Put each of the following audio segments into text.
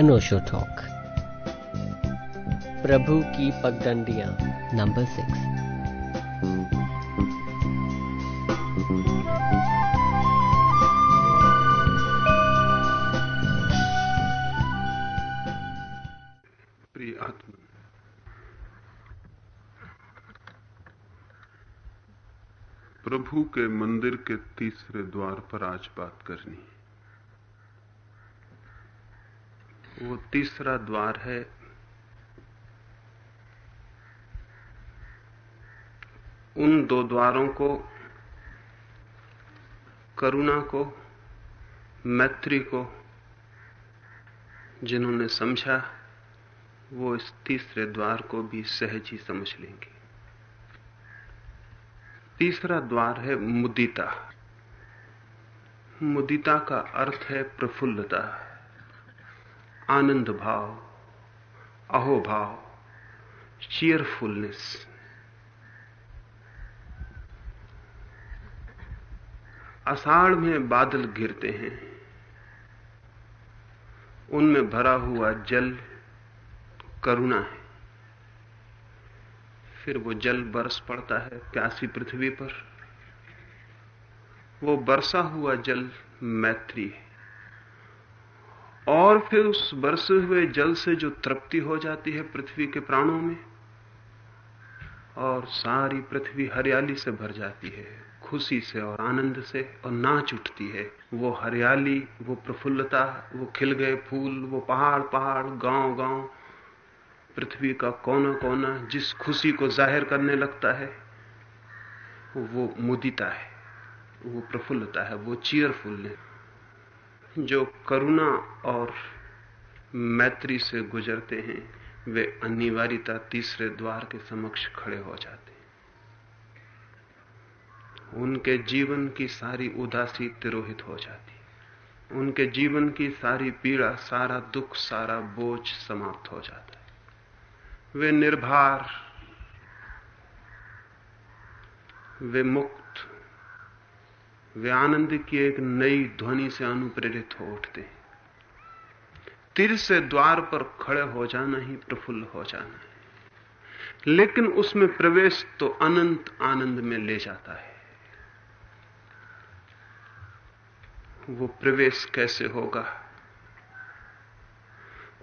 अनोशो talk प्रभु की पगडंडियाँ। Number six प्रिय आत्मा प्रभु के मंदिर के तीसरे द्वार पर आज बात करनी वो तीसरा द्वार है। उन दो द्वारों को, करुणा को, मैत्री को, जिन्होंने समझा, वो इस तीसरे द्वार को भी सहज ही समझ लेंगे। तीसरा द्वार है मुदिता। मुदिता का अर्थ है प्रफुल्लता। आनंद भाव अहोभाव चीयरफुलनेस अषाढ़ में बादल गिरते हैं। उनमें भरा हुआ जल करुणा है। फिर वो जल बरस पड़ता है प्यासी पृथ्वी पर। वो बरसा हुआ जल मैत्री है। और फिर उस बरसे हुए जल से जो तृप्ति हो जाती है पृथ्वी के प्राणों में, और सारी पृथ्वी हरियाली से भर जाती है, खुशी से और आनंद से, और नाच उठती है। वो हरियाली, वो प्रफुल्लता, वो खिल गए फूल, वो पहाड़ पहाड़, गाँव गाँव। पृथ्वी का कोना कोना जिस खुशी को ज़ाहिर करने लगता है, वो मुदिता है, वो प्रफुल्लता है, वो चीयरफुल जो करुणा और मैत्री से गुजरते हैं, वे अनिवार्यता तीसरे द्वार के समक्ष खड़े हो जाते हैं। उनके जीवन की सारी उदासी तिरोहित हो जाती है। उनके जीवन की सारी पीड़ा, सारा दुख, सारा बोझ समाप्त हो जाता है। वे निर्भर, वे मुक्त वे आनंद की एक नई ध्वनि से अनुप्रेरित हो उठते हैं। तिर से द्वार पर खड़े हो जाना ही प्रफुल्ल हो जाना है। लेकिन उसमें प्रवेश तो अनंत आनंद में ले जाता है। वो प्रवेश कैसे होगा?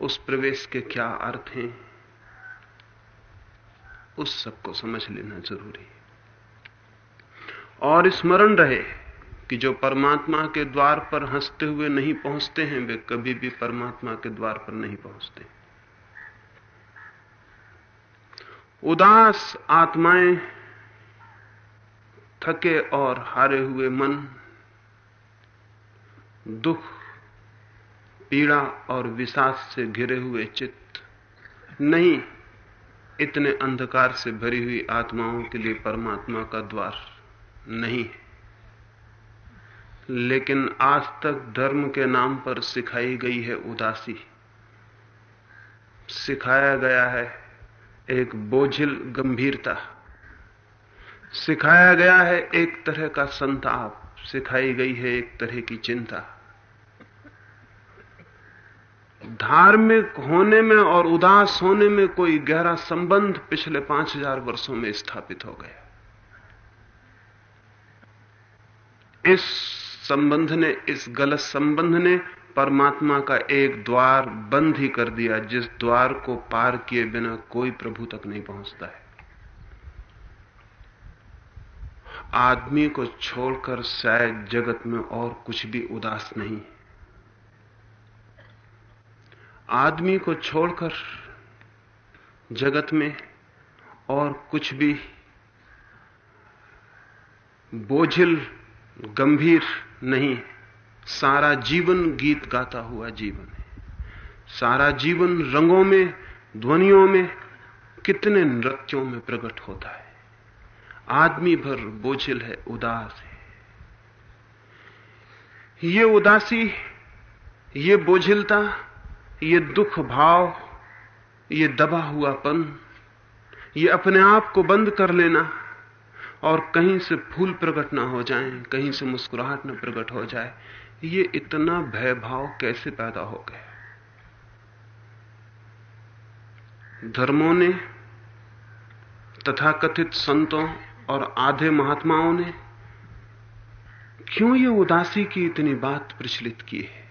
उस प्रवेश के क्या अर्थ हैं? उस सबको समझ लेना ज़रूरी है। और स्मरण रहे। कि जो परमात्मा के द्वार पर हँसते हुए नहीं पहुँचते हैं, वे कभी भी परमात्मा के द्वार पर नहीं पहुँचते। उदास आत्माएँ थके और हारे हुए मन, दुख, पीड़ा और विषाद से घिरे हुए चित्त नहीं, इतने अंधकार से भरी हुई आत्माओं के लिए परमात्मा का द्वार नहीं है। लेकिन आज तक धर्म के नाम पर सिखाई गई है उदासी। सिखाया गया है एक बोझिल गंभीरता। सिखाया गया है एक तरह का संताप। सिखाई गई है एक तरह की चिंता। धार्मिक होने में और उदास होने में कोई गहरा संबंध पिछले पाँच हज़ार वर्षों में स्थापित हो गया। इस संबंध ने, इस गलत संबंध ने परमात्मा का एक द्वार बंद ही कर दिया, जिस द्वार को पार किए बिना कोई प्रभु तक नहीं पहुँचता है। आदमी को छोड़कर शायद जगत में और कुछ भी उदास नहीं आदमी को छोड़कर जगत में और कुछ भी बोझिल, गंभीर नहीं, सारा जीवन गीत गाता हुआ जीवन है। सारा जीवन रंगों में, ध्वनियों में, कितने नृत्यों में प्रकट होता है। आदमी भर बोझिल है, उदास है। ये उदासी, ये बोझिलता, ये दुख भाव, ये दबा हुआपन ये अपने आप को बंद कर लेना और कहीं से फूल प्रकट ना हो जाए, कहीं से मुस्कुराहट ना प्रकट हो जाए, ये इतना भय भाव कैसे पैदा हो गया? धर्मों ने, तथाकथित संतों और आधे महात्माओं ने, क्यों ये उदासी की इतनी बात प्रचलित की है?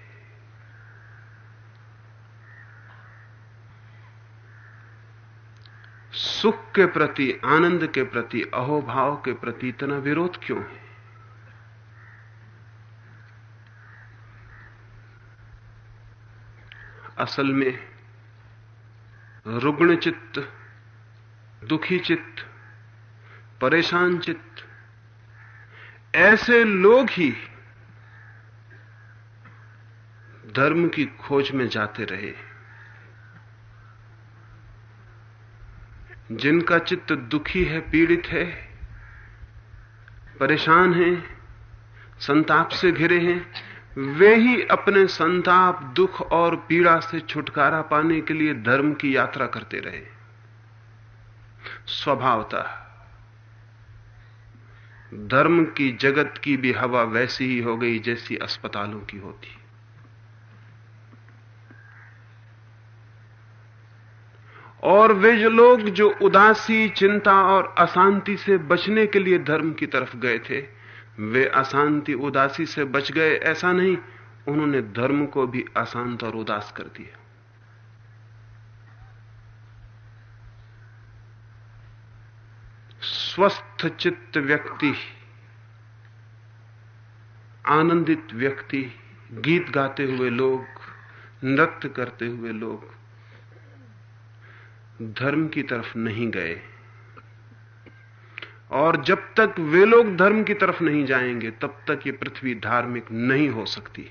सुख के प्रति, आनंद के प्रति, अहोभाव के प्रति इतना विरोध क्यों है? असल में रुग्ण चित्त, दुखी चित्त, परेशान चित्त, ऐसे लोग ही धर्म की खोज में जाते रहे। जिनका चित्त दुखी है, पीड़ित है, परेशान है, संताप से घिरे हैं, वे ही अपने संताप, दुख और पीड़ा से छुटकारा पाने के लिए धर्म की यात्रा करते रहे। स्वभावतः, धर्म की जगत की भी हवा वैसी ही हो गई जैसी अस्पतालों की होती। और वे जो लोग जो उदासी, चिंता और अशांति से बचने के लिए धर्म की तरफ़ गए थे, वे अशांति, उदासी से बच गए, ऐसा नहीं, उन्होंने धर्म को भी अशांत और उदास कर दिया। स्वस्थ चित्त व्यक्ति, आनंदित व्यक्ति, गीत गाते हुए लोग, नृत्य करते हुए लोग धर्म की तरफ़ नहीं गए। और जब तक वे लोग धर्म की तरफ़ नहीं जाएँगे, तब तक ये पृथ्वी धार्मिक नहीं हो सकती।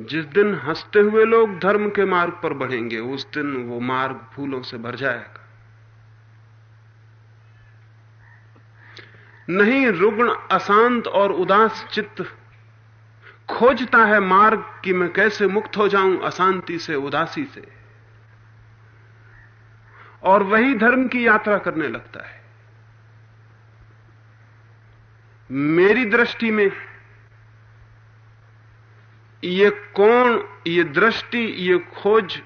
जिस दिन हँसते हुए लोग धर्म के मार्ग पर बढ़ेंगे, उस दिन वो मार्ग फूलों से भर जाएगा। नहीं, रुग्ण अशांत और उदास चित्त खोजता है मार्ग कि मैं कैसे मुक्त हो जाऊँ अशांति से, उदासी से। और वही धर्म की यात्रा करने लगता है। मेरी दृष्टि में ये कौन ये दृष्टि, ये खोज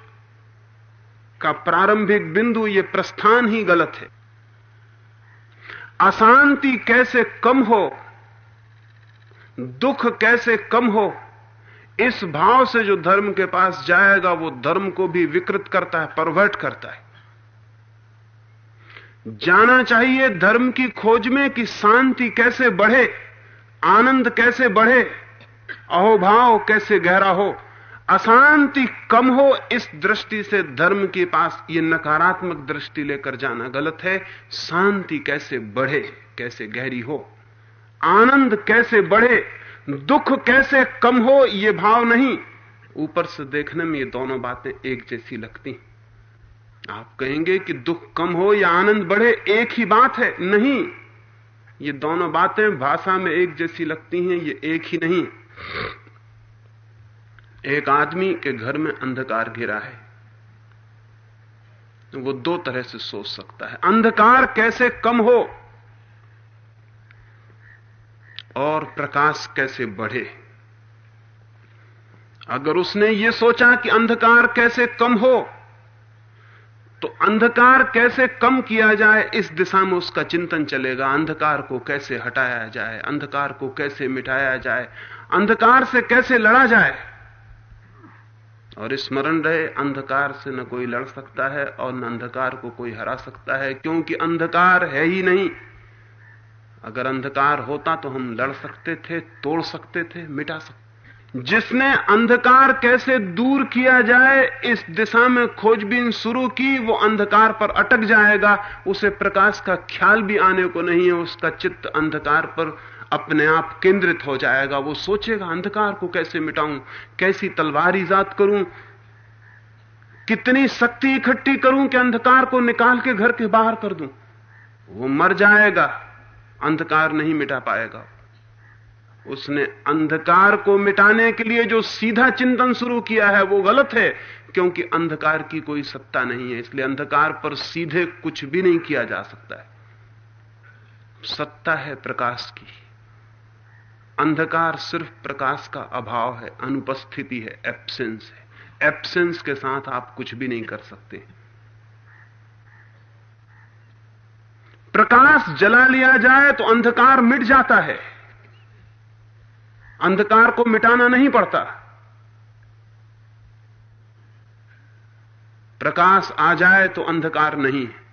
का प्रारंभिक बिंदु, ये प्रस्थान ही गलत है। अशांति कैसे कम हो, दुख कैसे कम हो, इस भाव से जो धर्म के पास जाएगा, वो धर्म को भी विकृत करता है परवर्ट करता है। जाना चाहिए धर्म की खोज में कि शांति कैसे बढ़े, आनंद कैसे बढ़े, अहोभाव कैसे गहरा हो। अशांति कम हो, इस दृष्टि से धर्म के पास ये नकारात्मक दृष्टि लेकर जाना गलत है। शांति कैसे बढ़े, कैसे गहरी हो। आनंद कैसे बढ़े, दुख कैसे कम हो, ये भाव नहीं। ऊपर से देखने में ये दोनों बातें एक जैसी लगती आप कहेंगे कि दुख कम हो या आनंद बढ़े, एक ही बात है, नहीं। ये दोनों बातें भाषा में एक जैसी लगती हैं, ये एक ही नहीं। एक आदमी के घर में अंधकार घिरा है तो वो दो तरह से सोच सकता है। अंधकार कैसे कम हो और प्रकाश कैसे बढ़े? अगर उसने ये सोचा कि अंधकार कैसे कम हो तो अंधकार कैसे कम किया जाए, इस दिशा में उसका चिंतन चलेगा। अंधकार को कैसे हटाया जाए, अंधकार को कैसे मिटाया जाए, अंधकार से कैसे लड़ा जाए? और स्मरण रहे, अंधकार से न कोई लड़ सकता है और न अंधकार को कोई हरा सकता है, क्योंकि अंधकार है ही नहीं। अगर अंधकार होता तो हम लड़ सकते थे, तोड़ सकते थे, मिटा सकते जिसने अंधकार कैसे दूर किया जाए, इस दिशा में खोजबीन शुरू की, वो अंधकार पर अटक जाएगा। उसे प्रकाश का ख्याल भी आने को नहीं है, उसका चित्त अंधकार पर अपने आप केंद्रित हो जाएगा। वो सोचेगा, अंधकार को कैसे मिटाऊं, कैसी तलवार ईजाद करूँ, कितनी शक्ति इकट्ठी करूँ कि अंधकार को निकाल के घर के बाहर कर दूँ। वो मर जाएगा, अंधकार नहीं मिटा पाएगा। उसने अंधकार को मिटाने के लिए जो सीधा चिंतन शुरू किया है, वो गलत है, क्योंकि अंधकार की कोई सत्ता नहीं है, इसलिए अंधकार पर सीधे कुछ भी नहीं किया जा सकता है। सत्ता है प्रकाश की। अंधकार सिर्फ़ प्रकाश का अभाव है, अनुपस्थिति है एब्सेंस है। एब्सेंस के साथ आप कुछ भी नहीं कर सकते। प्रकाश जला लिया जाए तो अंधकार मिट जाता है। अंधकार को मिटाना नहीं पड़ता। प्रकाश आ जाए तो अंधकार नहीं है।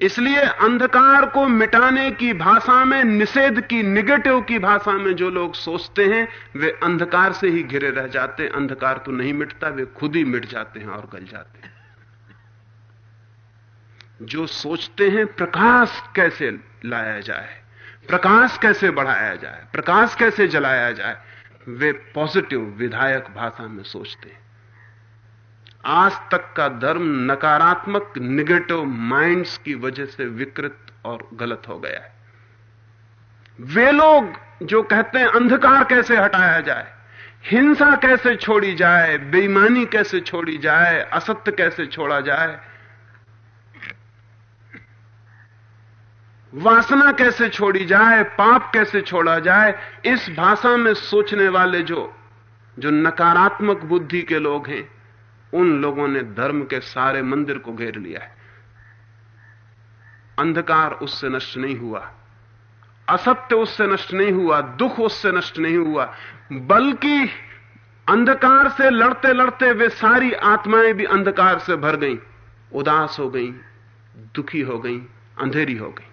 इसलिए अंधकार को मिटाने की भाषा में, निषेध की, निगेटिव की भाषा में जो लोग सोचते हैं, वे अंधकार से ही घिरे रह जाते हैं। अंधकार तो नहीं मिटता, वे खुद ही मिट जाते हैं और गल जाते हैं। जो सोचते हैं, प्रकाश कैसे लाया जाए? प्रकाश कैसे बढ़ाया जाए, प्रकाश कैसे जलाया जाए, वे पॉजिटिव विधायक भाषा में सोचते हैं। आज तक का धर्म नकारात्मक निगेटिव माइंड्स की वजह से विकृत और गलत हो गया है। वे लोग जो कहते हैं अंधकार कैसे हटाया जाए, हिंसा कैसे छोड़ी जाए, बेईमानी कैसे छोड़ी जाए, असत्य कैसे छोड़ा जाए वासना कैसे छोड़ी जाए, पाप कैसे छोड़ा जाए, इस भाषा में सोचने वाले जो जो नकारात्मक बुद्धि के लोग हैं, उन लोगों ने धर्म के सारे मंदिर को घेर लिया है। अंधकार उससे नष्ट नहीं हुआ, असत्य उससे नष्ट नहीं हुआ, दुख उससे नष्ट नहीं हुआ, बल्कि अंधकार से लड़ते लड़ते वे सारी आत्माएँ भी अंधकार से भर गईं, उदास हो गईं, दुखी हो गईं, अंधेरी हो गई।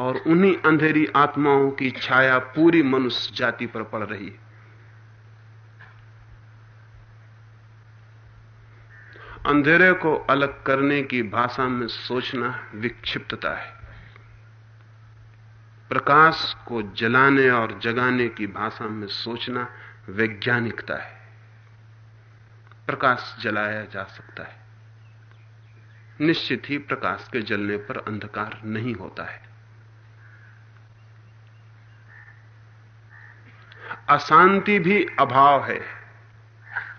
और उन्हीं अंधेरी आत्माओं की छाया पूरी मनुष्य जाति पर पड़ रही है। अंधेरे को अलग करने की भाषा में सोचना विक्षिप्तता है। प्रकाश को जलाने और जगाने की भाषा में सोचना वैज्ञानिकता है। प्रकाश जलाया जा सकता है। निश्चित ही प्रकाश के जलने पर अंधकार नहीं होता है। अशांति भी अभाव है,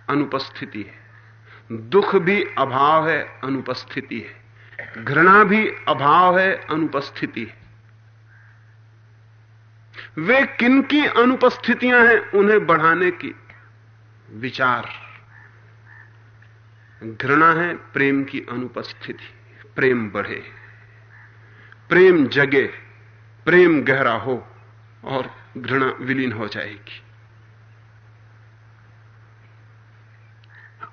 अनुपस्थिति है। दुख भी अभाव है, अनुपस्थिति है। घृणा भी अभाव है, अनुपस्थिति है। वे किन की अनुपस्थितियाँ हैं, उन्हें बढ़ाने की विचार। घृणा है, प्रेम की अनुपस्थिति। प्रेम बढ़े। प्रेम जगे, प्रेम गहरा हो। और घृणा विलीन हो जाएगी।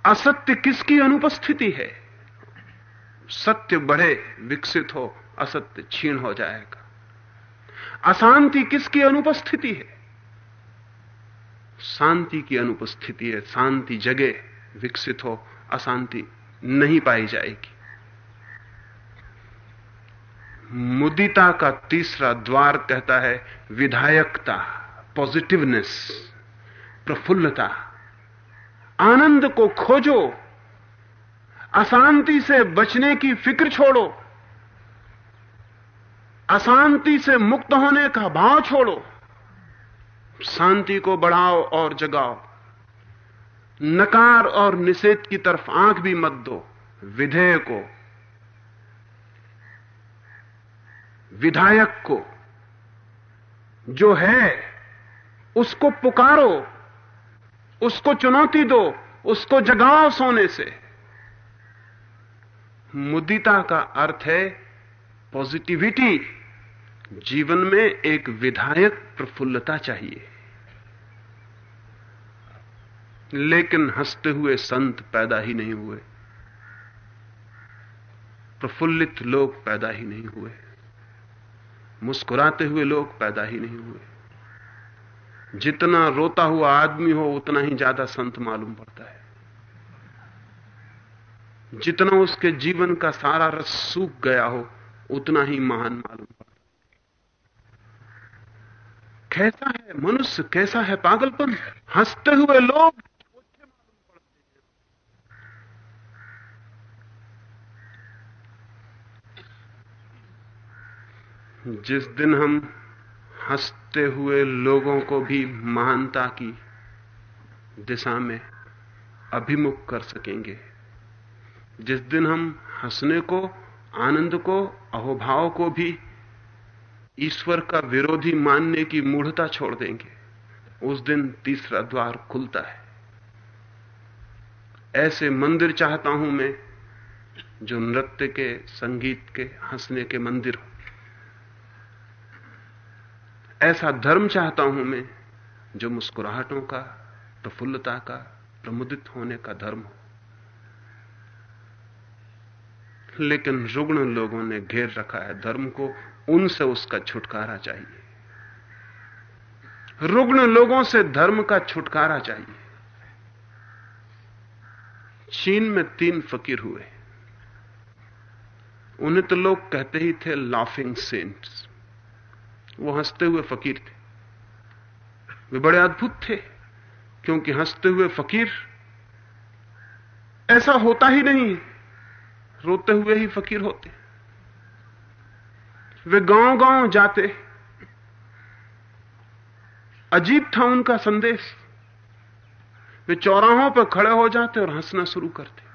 असत्य किसकी अनुपस्थिति है? सत्य बढ़े, विकसित हो, असत्य क्षीण हो जाएगा। अशांति किसकी अनुपस्थिति है? शांति की अनुपस्थिति है। शांति जगे विकसित हो, अशांति नहीं पाई जाएगी। मुदिता का तीसरा द्वार कहता है विधायकता पॉजिटिवनेस प्रफुल्लता। आनंद को खोजो, अशांति से बचने की फ़िक्र छोड़ो, अशांति से मुक्त होने का भाव छोड़ो, शांति को बढ़ाओ और जगाओ। नकार और निषेध की तरफ़ आँख भी मत दो, विधेय को। विधायक को, जो है, उसको पुकारो, उसको चुनौती दो, उसको जगाओ सोने से। मुदिता का अर्थ है पॉजिटिविटी जीवन में एक विधायक प्रफुल्लता चाहिए। लेकिन हँसते हुए संत पैदा ही नहीं हुए। प्रफुल्लित लोग पैदा ही नहीं हुए। मुस्कुराते हुए लोग पैदा ही नहीं हुए। जितना रोता हुआ आदमी हो, उतना ही ज़्यादा संत मालूम पड़ता है। जितना उसके जीवन का सारा रस सूख गया हो, उतना ही महान मालूम पड़ता है। कैसा है मनुष्य? कैसा है पागलपन? हँसते हुए लोग जिस दिन हम हँसते हुए लोगों को भी महानता की दिशा में अभिमुख कर सकेंगे, जिस दिन हम हंसने को, आनंद को, अहोभाव को भी ईश्वर का विरोधी मानने की मूढ़ता छोड़ देंगे, उस दिन तीसरा द्वार खुलता है। ऐसे मंदिर चाहता हूँ मैं, जो नृत्य के, संगीत के, हंसने के मंदिर हो। ऐसा धर्म चाहता हूँ मैं, जो मुस्कुराहटों का, प्रफुल्लता का, प्रमुदित होने का धर्म हो। लेकिन रुग्ण लोगों ने घेर रखा है धर्म को, उनसे उसका छुटकारा चाहिए। रुग्ण लोगों से धर्म का छुटकारा चाहिए। चीन में तीन फकीर हुए। उन्हें तो लोग कहते ही थे लाफिंग सेंट्स वो हँसते हुए फकीर थे। वे बड़े अद्भुत थे, क्योंकि हँसते हुए फकीर ऐसा होता ही नहीं, रोते हुए ही फकीर होते। वे गाँव गाँव जाते। अजीब था उनका संदेश। वे चौराहों पर खड़े हो जाते और हंसना शुरू करते।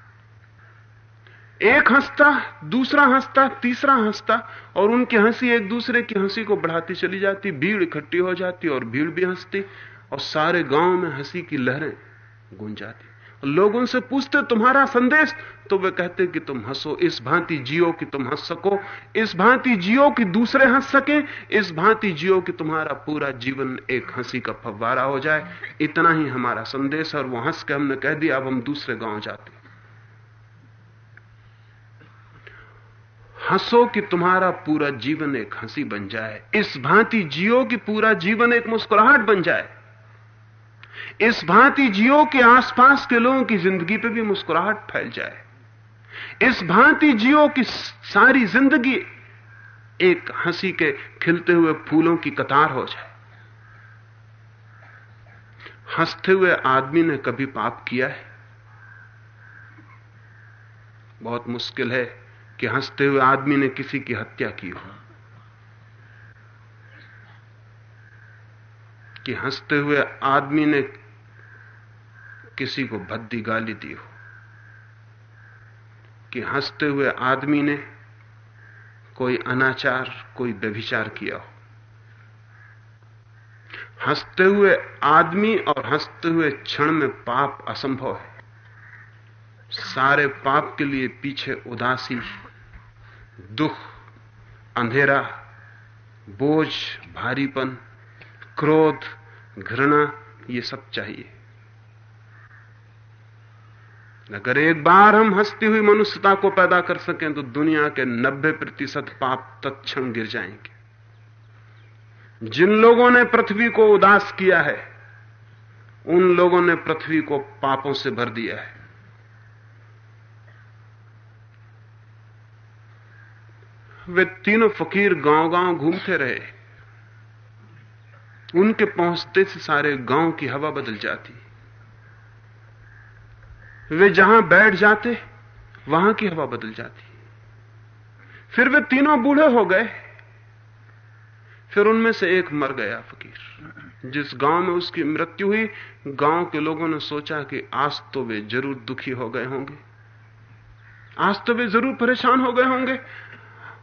एक हंसता, दूसरा हंसता, तीसरा हंसता, और उनकी हँसी एक दूसरे की हँसी को बढ़ाती चली जाती, भीड़ इकट्ठी हो जाती और भीड़ भी हंसती, और सारे गाँव में हँसी की लहरें गूंज जाती। लोग उनसे पूछते, तुम्हारा संदेश? तो वे कहते कि, तुम हंसो, इस भांति जियो कि तुम हंस सको, इस भांति जियो कि दूसरे हंस सके, इस भांति जियो कि तुम्हारा पूरा जीवन एक हँसी का फव्वारा हो जाए। इतना ही हमारा संदेश, और वो हंस के हमने कह दिया, अब हम दूसरे गाँव जाते हंसो कि तुम्हारा पूरा जीवन एक हँसी बन जाए। इस भांति जियो कि पूरा जीवन एक मुस्कुराहट बन जाए। इस भांति जियो के आसपास के लोगों की ज़िंदगी पे भी मुस्कुराहट फैल जाए। इस भांति जियो की सारी ज़िंदगी एक हँसी के खिलते हुए फूलों की कतार हो जाए। हँसते हुए आदमी ने कभी पाप किया है? बहुत मुश्किल है। कि हँसते हुए आदमी ने किसी की हत्या की हो। कि हँसते हुए आदमी ने किसी को भद्दी गाली दी हो। कि हँसते हुए आदमी ने कोई अनाचार, कोई व्यभिचार किया हो। हँसते हुए आदमी और हँसते हुए क्षण में पाप असंभव है। सारे पाप के लिए पीछे उदासी दुख, अंधेरा, बोझ, भारीपन, क्रोध, घृणा, ये सब चाहिए। अगर एक बार हम हंसती हुई मनुष्यता को पैदा कर सकें तो दुनिया के 90 प्रतिशत पाप तत्क्षण गिर जाएँगे। जिन लोगों ने पृथ्वी को उदास किया है, उन लोगों ने पृथ्वी को पापों से भर दिया है। वे तीनों फकीर गाँव गाँव घूमते रहे। उनके पहुँचते से सारे गाँव की हवा बदल जाती। वे जहाँ बैठ जाते, वहाँ की हवा बदल जाती। फिर वे तीनों बूढ़े हो गए। फिर उनमें से एक मर गया फकीर। जिस गाँव में उसकी मृत्यु हुई, गाँव के लोगों ने सोचा कि आज तो वे ज़रूर दुखी हो गए होंगे। आज तो वे ज़रूर परेशान हो गए होंगे।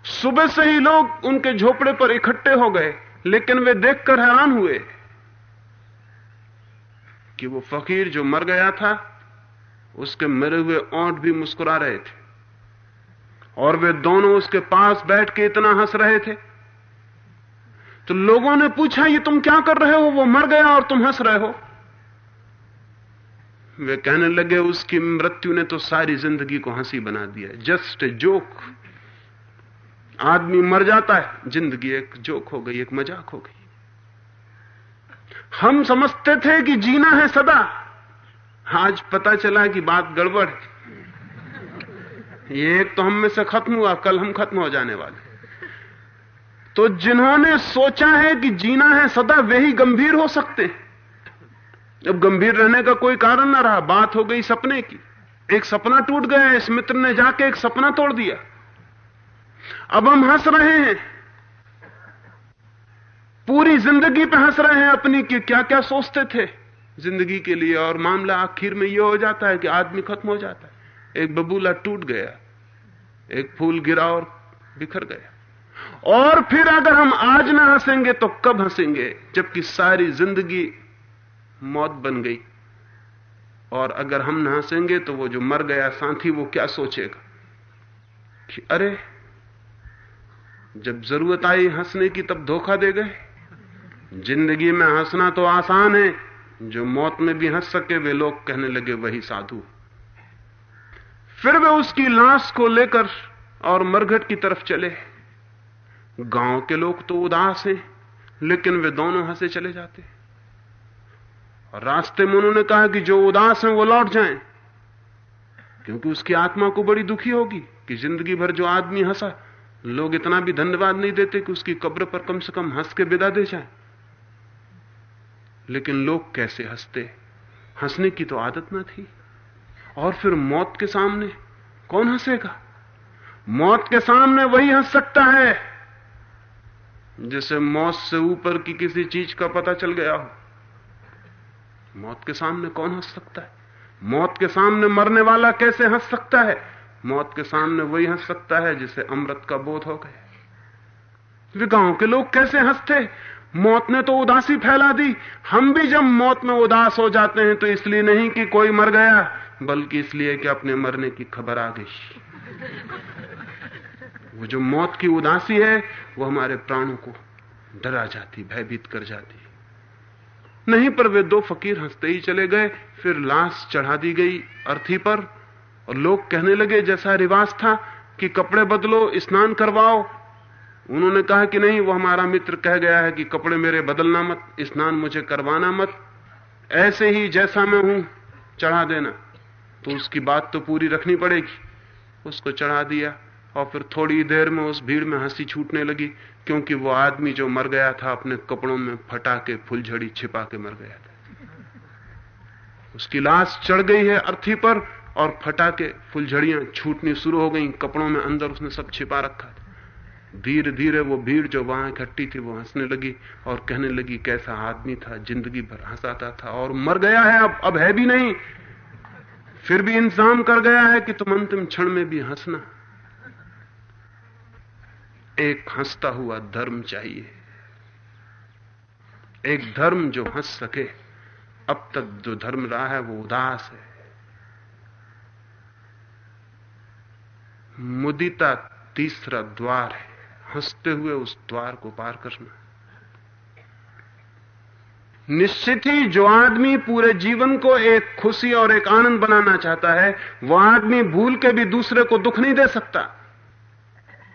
सुबह से ही लोग उनके झोपड़े पर इकट्ठे हो गए, लेकिन वे देखकर हैरान हुए कि वो फकीर जो मर गया था, उसके मरे हुए ओंठ भी मुस्कुरा रहे थे। और वे दोनों उसके पास बैठ के इतना हंस रहे थे। तो लोगों ने पूछा, ये तुम क्या कर रहे हो? वो मर गया और तुम हंस रहे हो? वे कहने लगे, उसकी मृत्यु ने तो सारी ज़िंदगी को हँसी बना दिया जस्ट जोक। आदमी मर जाता है, ज़िंदगी एक जोक हो गई, एक मज़ाक हो गई। हम समझते थे कि जीना है सदा। आज पता चला कि बात गड़बड़ है। ये एक तो हम में से खत्म हुआ, कल हम खत्म हो जाने वाले। तो जिन्होंने सोचा है कि जीना है सदा, वे ही गंभीर हो सकते अब गंभीर रहने का कोई कारण ना रहा, बात हो गई सपने की। एक सपना टूट गया इस मित्र ने जाके एक सपना तोड़ दिया। अब हम हंस रहे हैं। पूरी ज़िंदगी पे हंस रहे हैं अपनी कि क्या क्या सोचते थे ज़िंदगी के लिए। और मामला आखिर में यह हो जाता है कि आदमी खत्म हो जाता है। एक बबूला टूट गया, एक फूल गिरा और बिखर गया। और फिर अगर हम आज ना हंसेंगे तो कब हंसेंगे? जबकि सारी ज़िंदगी मौत बन गई। और अगर हम न हंसेंगे तो वो जो मर गया साथी वो क्या सोचेगा? कि अरे जब ज़रूरत आई हंसने की, तब धोखा दे गए। ज़िंदगी में हंसना तो आसान है, जो मौत में भी हंस सके, वे लोग कहने लगे, वही साधु। फिर वे उसकी लाश को लेकर और मरघट की तरफ़ चले। गाँव के लोग तो उदास हैं, लेकिन वे दोनों हंसे चले जाते। और रास्ते में उन्होंने कहा कि जो उदास हैं, वो लौट जाएँ, क्योंकि उसकी आत्मा को बड़ी दुखी होगी कि ज़िंदगी भर जो आदमी हंसा लोग इतना भी धन्यवाद नहीं देते कि उसकी कब्र पर कम से कम हंस के विदा दे जाए। लेकिन लोग कैसे हँसते? हंसने की तो आदत ना थी। और फिर मौत के सामने कौन हंसेगा? मौत के सामने वही हंस सकता है जैसे मौत से ऊपर की किसी चीज़ का पता चल गया हो। मौत के सामने कौन हंस सकता है? मौत के सामने मरने वाला कैसे हंस सकता है? मौत के सामने वही हंस सकता है जिसे अमृत का बोध हो गया। वे गाँव के लोग कैसे हँसते? मौत ने तो उदासी फैला दी। हम भी जब मौत में उदास हो जाते हैं तो इसलिए नहीं कि कोई मर गया, बल्कि इसलिए कि अपने मरने की खबर आ गई। वो जो मौत की उदासी है, वो हमारे प्राणों को डरा जाती, भयभीत कर जाती। नहीं पर वे दो फकीर हँसते ही चले गए, फिर लाश चढ़ा दी गई अर्थी पर। और लोग कहने लगे, जैसा रिवाज था कि कपड़े बदलो, स्नान करवाओ। उन्होंने कहा कि नहीं, वो हमारा मित्र कह गया है कि कपड़े मेरे बदलना मत, स्नान मुझे करवाना मत। ऐसे ही जैसा मैं हूँ, चढ़ा देना। तो उसकी बात तो पूरी रखनी पड़ेगी। उसको चढ़ा दिया और फिर थोड़ी देर में उस भीड़ में हँसी छूटने लगी, क्योंकि वो आदमी जो मर गया था, अपने कपड़ों में फटा के फुलझड़ी छिपा के मर गया था। उसकी लाश चढ़ गई है अर्थी पर और फटा के फुलझड़ियाँ छूटनी शुरू हो गई, कपड़ों में अंदर उसने सब छिपा रखा था। धीरे धीरे वो भीड़ जो वहाँ इकट्ठी थी, वो हंसने लगी और कहने लगी, कैसा आदमी था, ज़िंदगी भर हंसाता था और मर गया है, अब अब है भी नहीं। फिर भी इंतज़ाम कर गया है कि तुम अंतिम क्षण में भी हंसना। एक हंसता हुआ धर्म चाहिए। एक धर्म जो हंस सके, अब तक जो धर्म रहा है, वो उदास है। मुदिता तीसरा द्वार है। हँसते हुए उस द्वार को पार करना। निश्चित ही जो आदमी पूरे जीवन को एक खुशी और एक आनंद बनाना चाहता है वह आदमी भूल के भी दूसरे को दुख नहीं दे सकता।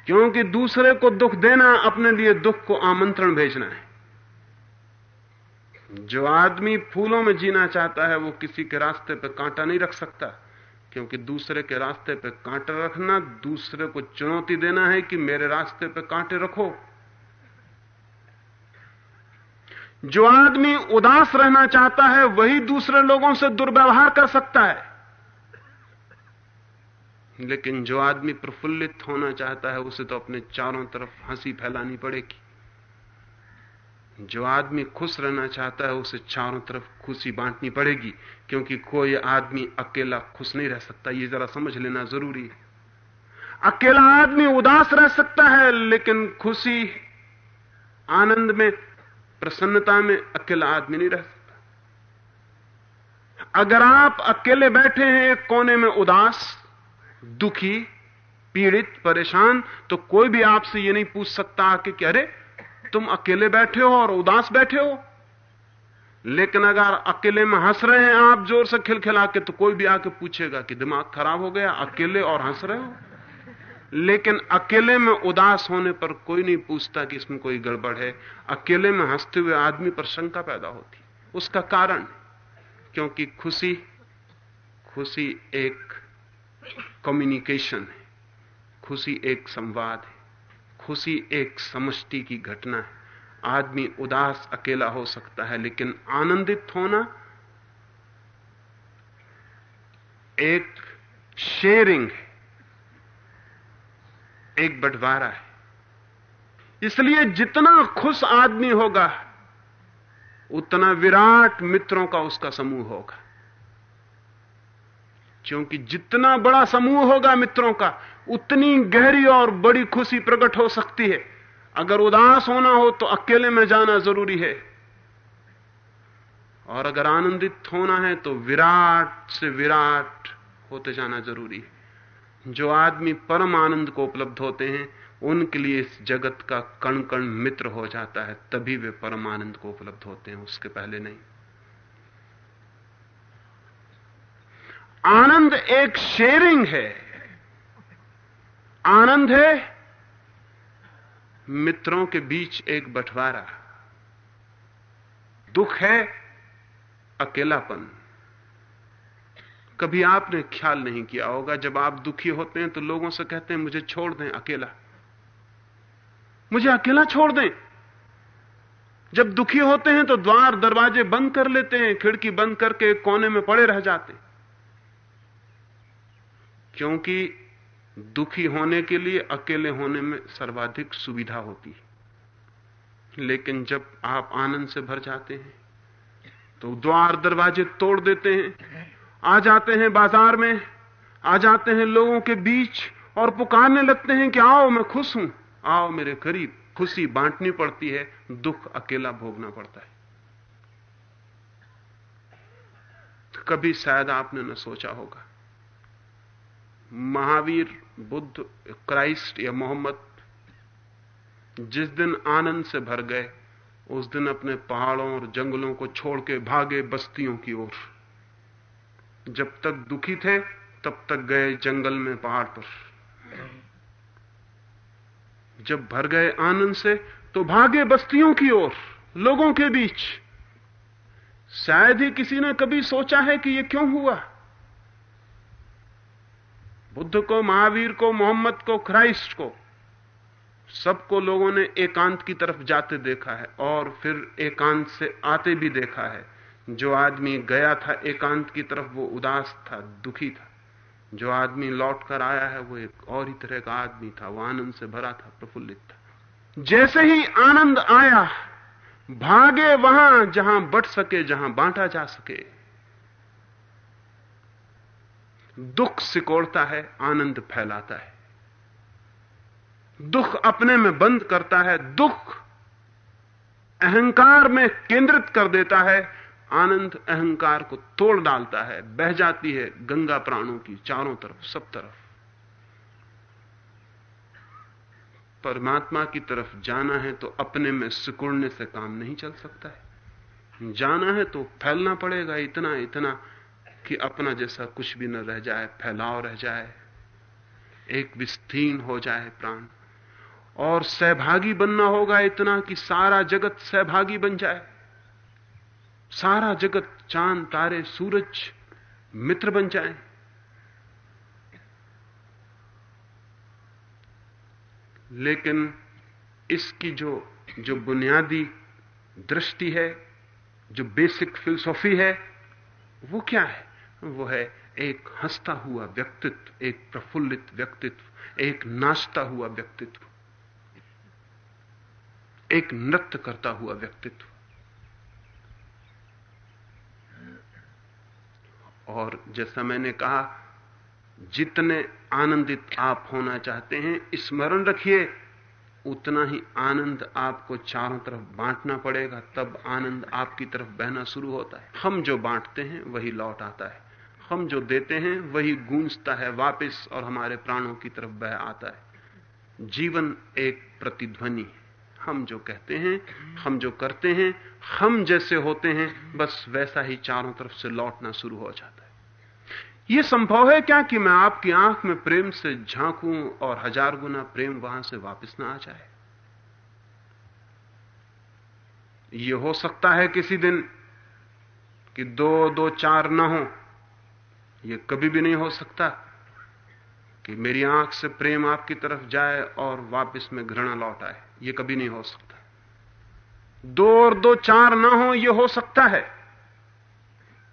क्योंकि दूसरे को दुख देना अपने लिए दुख को आमंत्रण भेजना है। जो आदमी फूलों में जीना चाहता है, वो किसी के रास्ते पर कांटा नहीं रख सकता। क्योंकि दूसरे के रास्ते पे कांटे रखना, दूसरे को चुनौती देना है कि मेरे रास्ते पे कांटे रखो। जो आदमी उदास रहना चाहता है, वही दूसरे लोगों से दुर्व्यवहार कर सकता है। लेकिन जो आदमी प्रफुल्लित होना चाहता है, उसे तो अपने चारों तरफ़ हँसी फैलानी पड़ेगी। जो आदमी खुश रहना चाहता है, उसे चारों तरफ़ खुशी बांटनी पड़ेगी, क्योंकि कोई आदमी अकेला खुश नहीं रह सकता। ये जरा समझ लेना ज़रूरी है। अकेला आदमी उदास रह सकता है, लेकिन खुशी आनंद में, प्रसन्नता में अकेला आदमी नहीं रह सकता। अगर आप अकेले बैठे हैं कोने में उदास, दुखी, पीड़ित, परेशान तो कोई भी आपसे ये नहीं पूछ सकता कि अरे तुम अकेले बैठे हो और उदास बैठे हो? लेकिन अगर अकेले में हंस रहे हैं आप ज़ोर से खिलखिला के तो कोई भी आके पूछेगा कि दिमाग खराब हो गया, अकेले और हंस रहे हो? लेकिन अकेले में उदास होने पर कोई नहीं पूछता कि इसमें कोई गड़बड़ है। अकेले में हँसते हुए आदमी पर शंका पैदा होती। उसका कारण क्योंकि खुशी खुशी एक कम्युनिकेशन है। खुशी एक संवाद है। खुशी एक समष्टि की घटना है। आदमी उदास अकेला हो सकता है, लेकिन आनंदित होना एक शेयरिंग है, एक बंटवारा है। इसलिए जितना खुश आदमी होगा, उतना विराट मित्रों का उसका समूह होगा। क्योंकि जितना बड़ा समूह होगा मित्रों का उतनी गहरी और बड़ी खुशी प्रकट हो सकती है। अगर उदास होना हो तो अकेले में जाना ज़रूरी है। और अगर आनंदित होना है तो विराट से विराट होते जाना ज़रूरी है। जो आदमी परम आनंद को उपलब्ध होते हैं, उनके लिए इस जगत का कण कण मित्र हो जाता है, तभी वे परम आनंद को उपलब्ध होते हैं, उसके पहले नहीं। आनंद एक शेयरिंग है। आनंद है? मित्रों के बीच एक बंटवारा। दुख है? अकेलापन। कभी आपने ख्याल नहीं किया होगा, जब आप दुखी होते हैं तो लोगों से कहते हैं, मुझे छोड़ दें अकेला। मुझे अकेला छोड़ दें। जब दुखी होते हैं तो द्वार, दरवाजे बंद कर लेते हैं, खिड़की बंद करके कोने में पड़े रह जाते हैं। क्योंकि दुखी होने के लिए अकेले होने में सर्वाधिक सुविधा होती है। लेकिन जब आप आनंद से भर जाते हैं तो द्वार दरवाजे तोड़ देते हैं, आ जाते हैं बाज़ार में, आ जाते हैं लोगों के बीच और पुकारने लगते हैं कि आओ मैं खुश हूँ, आओ मेरे करीब खुशी बांटनी पड़ती है, दुख अकेला भोगना पड़ता है। कभी शायद आपने न सोचा होगा महावीर, बुद्ध, क्राइस्ट या मोहम्मद, जिस दिन आनंद से भर गए, उस दिन अपने पहाड़ों और जंगलों को छोड़ के भागे बस्तियों की ओर। जब तक दुखी थे, तब तक गए जंगल में पहाड़ पर। जब भर गए आनंद से तो भागे बस्तियों की ओर, लोगों के बीच। शायद ही किसी ने कभी सोचा है कि यह क्यों हुआ? बुद्ध को, महावीर को, मोहम्मद को, क्राइस्ट को, सबको लोगों ने एकांत की तरफ़ जाते देखा है और फिर एकांत से आते भी देखा है। जो आदमी गया था एकांत की तरफ़, वो उदास था, दुखी था। जो आदमी लौट कर आया है, वो एक और ही तरह का आदमी था, वो आनंद से भरा था, प्रफुल्लित था। जैसे ही आनंद आया, भागे वहाँ जहाँ बट सके, जहाँ बांटा जा सके। दुख सिकोड़ता है, आनंद फैलाता है। दुख अपने में बंद करता है, दुख अहंकार में केंद्रित कर देता है, आनंद अहंकार को तोड़ डालता है, बह जाती है गंगा प्राणों की चारों तरफ़, सब तरफ़। परमात्मा की तरफ़ जाना है तो अपने में सिकुड़ने से काम नहीं चल सकता है। जाना है तो फैलना पड़ेगा, इतना इतना कि अपना जैसा कुछ भी न रह जाए, फैलाव रह जाए, एक विस्तीर्ण हो जाए प्राण। और सहभागी बनना होगा इतना कि सारा जगत सहभागी बन जाए। सारा जगत चाँद, तारे, सूरज मित्र बन जाए। लेकिन इसकी जो जो बुनियादी दृष्टि है, जो बेसिक फिलोसॉफी है, वो क्या है? वो है एक हंसता हुआ व्यक्तित्व, एक प्रफुल्लित व्यक्तित्व, एक नाचता हुआ व्यक्तित्व, एक नृत्य करता हुआ व्यक्तित्व। और जैसा मैंने कहा, जितने आनंदित आप होना चाहते हैं, स्मरण रखिए, उतना ही आनंद आपको चारों तरफ़ बांटना पड़ेगा, तब आनंद आपकी तरफ़ बहना शुरू होता है। हम जो बांटते हैं, वही लौट आता है। हम जो देते हैं, वही गूंजता है वापस और हमारे प्राणों की तरफ़ बह आता है। जीवन एक प्रतिध्वनि है। हम जो कहते हैं, हम जो करते हैं, हम जैसे होते हैं, बस वैसा ही चारों तरफ़ से लौटना शुरू हो जाता है। यह संभव है क्या कि मैं आपकी आँख में प्रेम से झांकूं और हज़ार गुना प्रेम वहाँ से वापस ना आ जाए? यह हो सकता है किसी दिन कि दो दो चार ना हो यह कभी भी नहीं हो सकता कि मेरी आँख से प्रेम आपकी तरफ़ जाए और वापस में घृणा लौट आए। यह कभी नहीं हो सकता। दो और दो चार ना हो यह हो सकता है।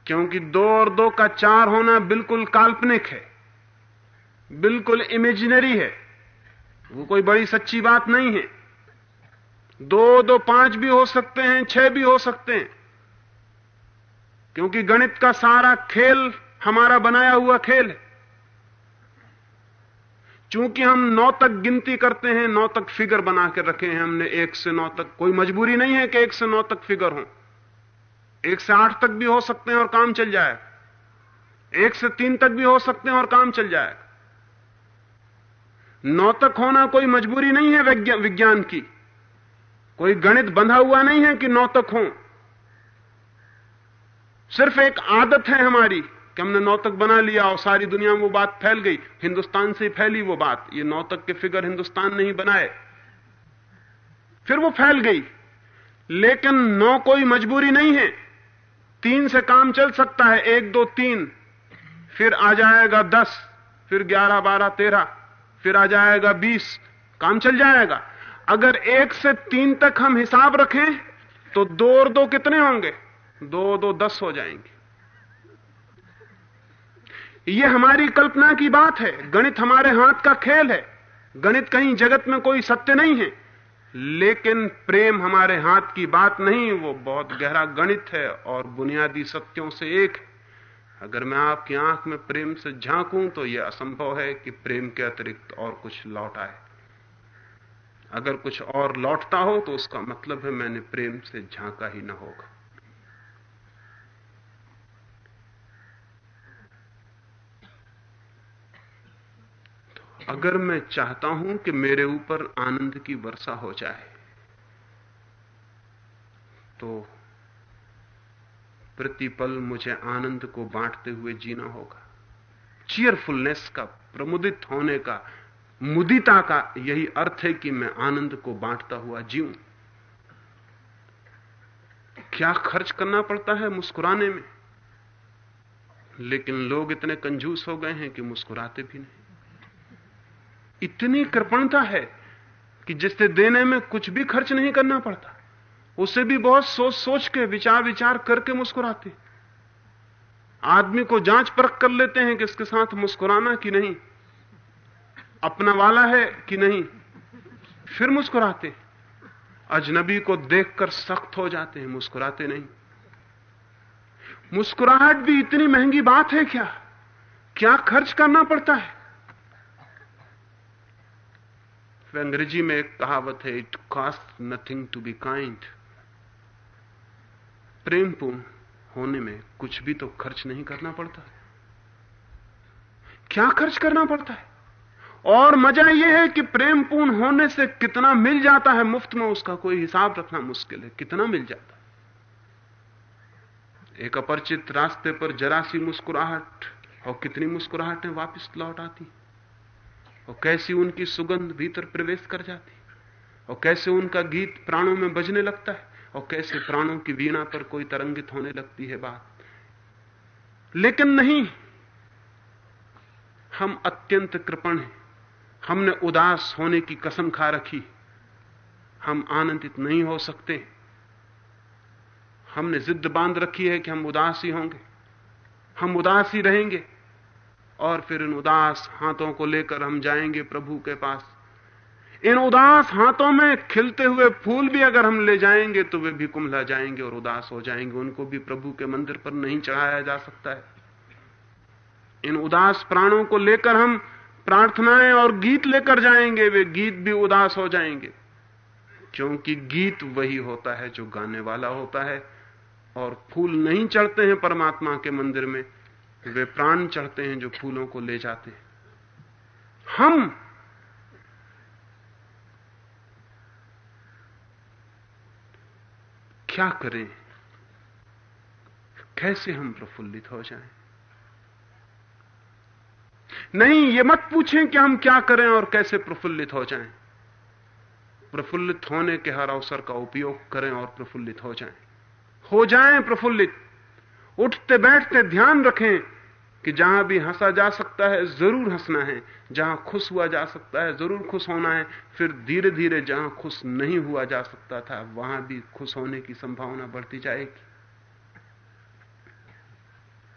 क्योंकि दो और दो का चार होना बिल्कुल काल्पनिक है, बिल्कुल इमेजिनरी है। वो कोई बड़ी सच्ची बात नहीं है। दो दो पाँच भी हो सकते हैं, छह भी हो सकते हैं। क्योंकि गणित का सारा खेल हमारा बनाया हुआ खेल है। चूँकि हम नौ तक गिनती करते हैं, नौ तक फिगर बना के रखे हैं हमने, एक से नौ तक। कोई मजबूरी नहीं है कि एक से नौ तक फिगर हो। एक से आठ तक भी हो सकते हैं और काम चल जाए। एक से तीन तक भी हो सकते हैं और काम चल जाए। नौ तक होना कोई मजबूरी नहीं है विज्ञान की। कोई गणित बंधा हुआ नहीं है कि नौ तक हो। सिर्फ़ एक आदत है हमारी कि हमने नौतक बना लिया और सारी दुनिया में वो बात फैल गई। हिंदुस्तान से फैली वो बात। ये नौतक के फिगर हिंदुस्तान नहीं बनाए। फिर वो फैल गई। लेकिन नौ कोई मजबूरी नहीं है। तीन से काम चल सकता है। एक, दो, तीन। फिर आ जाएगा दस। फिर ग्यारह, बारह, तेरह। फिर आ जाएगा बीस। काम चल जाएगा। अगर एक से तीन तक हम हिसाब रखें तो दो और दो कितने होंगे? दो दो, दस हो जाएँगे। यह हमारी कल्पना की बात है। गणित हमारे हाथ का खेल है। गणित कहीं जगत में कोई सत्य नहीं है। लेकिन प्रेम हमारे हाथ की बात नहीं, वो बहुत गहरा गणित है और बुनियादी सत्यों से एक है। अगर मैं आपकी आँख में प्रेम से झांकूं तो यह असंभव है कि प्रेम के अतिरिक्त और कुछ लौट आए। अगर कुछ और लौटता हो तो उसका मतलब है मैंने प्रेम से झांका ही ना होगा। अगर मैं चाहता हूँ कि मेरे ऊपर आनंद की वर्षा हो जाए तो प्रतिपल मुझे आनंद को बांटते हुए जीना होगा। चीयरफुलनेस का, प्रमुदित होने का, मुदिता का यही अर्थ है कि मैं आनंद को बांटता हुआ जीऊं। क्या खर्च करना पड़ता है मुस्कुराने में? लेकिन लोग इतने कंजूस हो गए हैं कि मुस्कुराते भी नहीं। इतनी कृपणता है कि जिससे देने में कुछ भी खर्च नहीं करना पड़ता। उसे भी बहुत सोच सोच के विचार विचार करके मुस्कुराते। आदमी को जाँच परख कर लेते हैं कि इसके साथ मुस्कुराना कि नहीं। अपना वाला है कि नहीं। फिर मुस्कुराते। अजनबी को देखकर सख्त हो जाते हैं, मुस्कुराते नहीं। मुस्कुराहट भी इतनी महँगी बात है क्या? क्या खर्च करना पड़ता है? अंग्रेज़ी में एक कहावत है it cost nothing to be kind प्रेमपूर्ण होने में कुछ भी तो खर्च नहीं करना पड़ता क्या खर्च करना पड़ता है? और मज़ा यह है कि प्रेमपूर्ण होने से कितना मिल जाता है मुफ़्त में, उसका कोई हिसाब रखना मुश्किल है। कितना मिल जाता है? एक अपरिचित रास्ते पर जरा सी मुस्कुराहट और कितनी मुस्कुराहटें वापस लौट आती और कैसी उनकी सुगंध भीतर प्रवेश कर जाती और कैसे उनका गीत प्राणों में बजने लगता है? और कैसे प्राणों की वीणा पर कोई तरंगित होने लगती है बात? लेकिन नहीं, हम अत्यंत कृपण हैं। हमने उदास होने की कसम खा रखी हम आनंदित नहीं हो सकते। हमने जिद बाँध रखी है कि हम उदास ही होंगे। हम उदास ही रहेंगे। और फिर इन उदास हाथों को लेकर हम जाएँगे प्रभु के पास। इन उदास हाथों में खिलते हुए फूल भी अगर हम ले जाएँगे तो वे भी कुमला जाएँगे और उदास हो जाएँगे। उनको भी प्रभु के मंदिर पर नहीं चढ़ाया जा सकता है। इन उदास प्राणों को लेकर हम प्रार्थनाएँ और गीत लेकर जाएँगे, वे गीत भी उदास हो जाएँगे। क्योंकि गीत वही होता है जो गाने वाला होता है और फूल नहीं चढ़ते हैं परमात्मा के मंदिर में। वे प्राण चढ़ते हैं जो फूलों को ले जाते हैं हम क्या करें कैसे हम प्रफुल्लित हो जाएँ? नहीं, ये मत पूछें कि हम क्या करें और कैसे प्रफुल्लित हो जाएँ। प्रफुल्लित होने के हर अवसर का उपयोग करें और प्रफुल्लित हो जाएँ। हो जाएँ प्रफुल्लित उठते बैठते ध्यान रखें कि जहाँ भी हंसा जा सकता है, ज़रूर हंसना है। जहाँ खुश हुआ जा सकता है, ज़रूर खुश होना है। फिर धीरे धीरे जहाँ खुश नहीं हुआ जा सकता था, वहाँ भी खुश होने की संभावना बढ़ती जाएगी।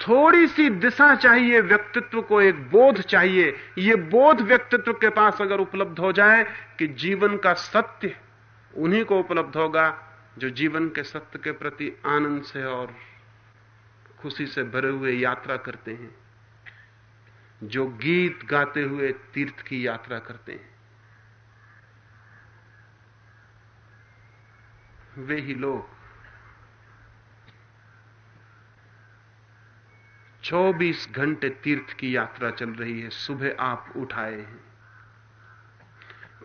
थोड़ी सी दिशा चाहिए व्यक्तित्व को, एक बोध चाहिए। यह बोध व्यक्तित्व के पास अगर उपलब्ध हो जाए कि जीवन का सत्य उन्हीं को उपलब्ध होगा जो जीवन के सत्य के प्रति आनंद से और खुशी से भरे हुए यात्रा करते हैं, जो गीत गाते हुए तीर्थ की यात्रा करते हैं। वे ही लोग 24 घंटे तीर्थ की यात्रा चल रही है, सुबह आप उठाए हैं।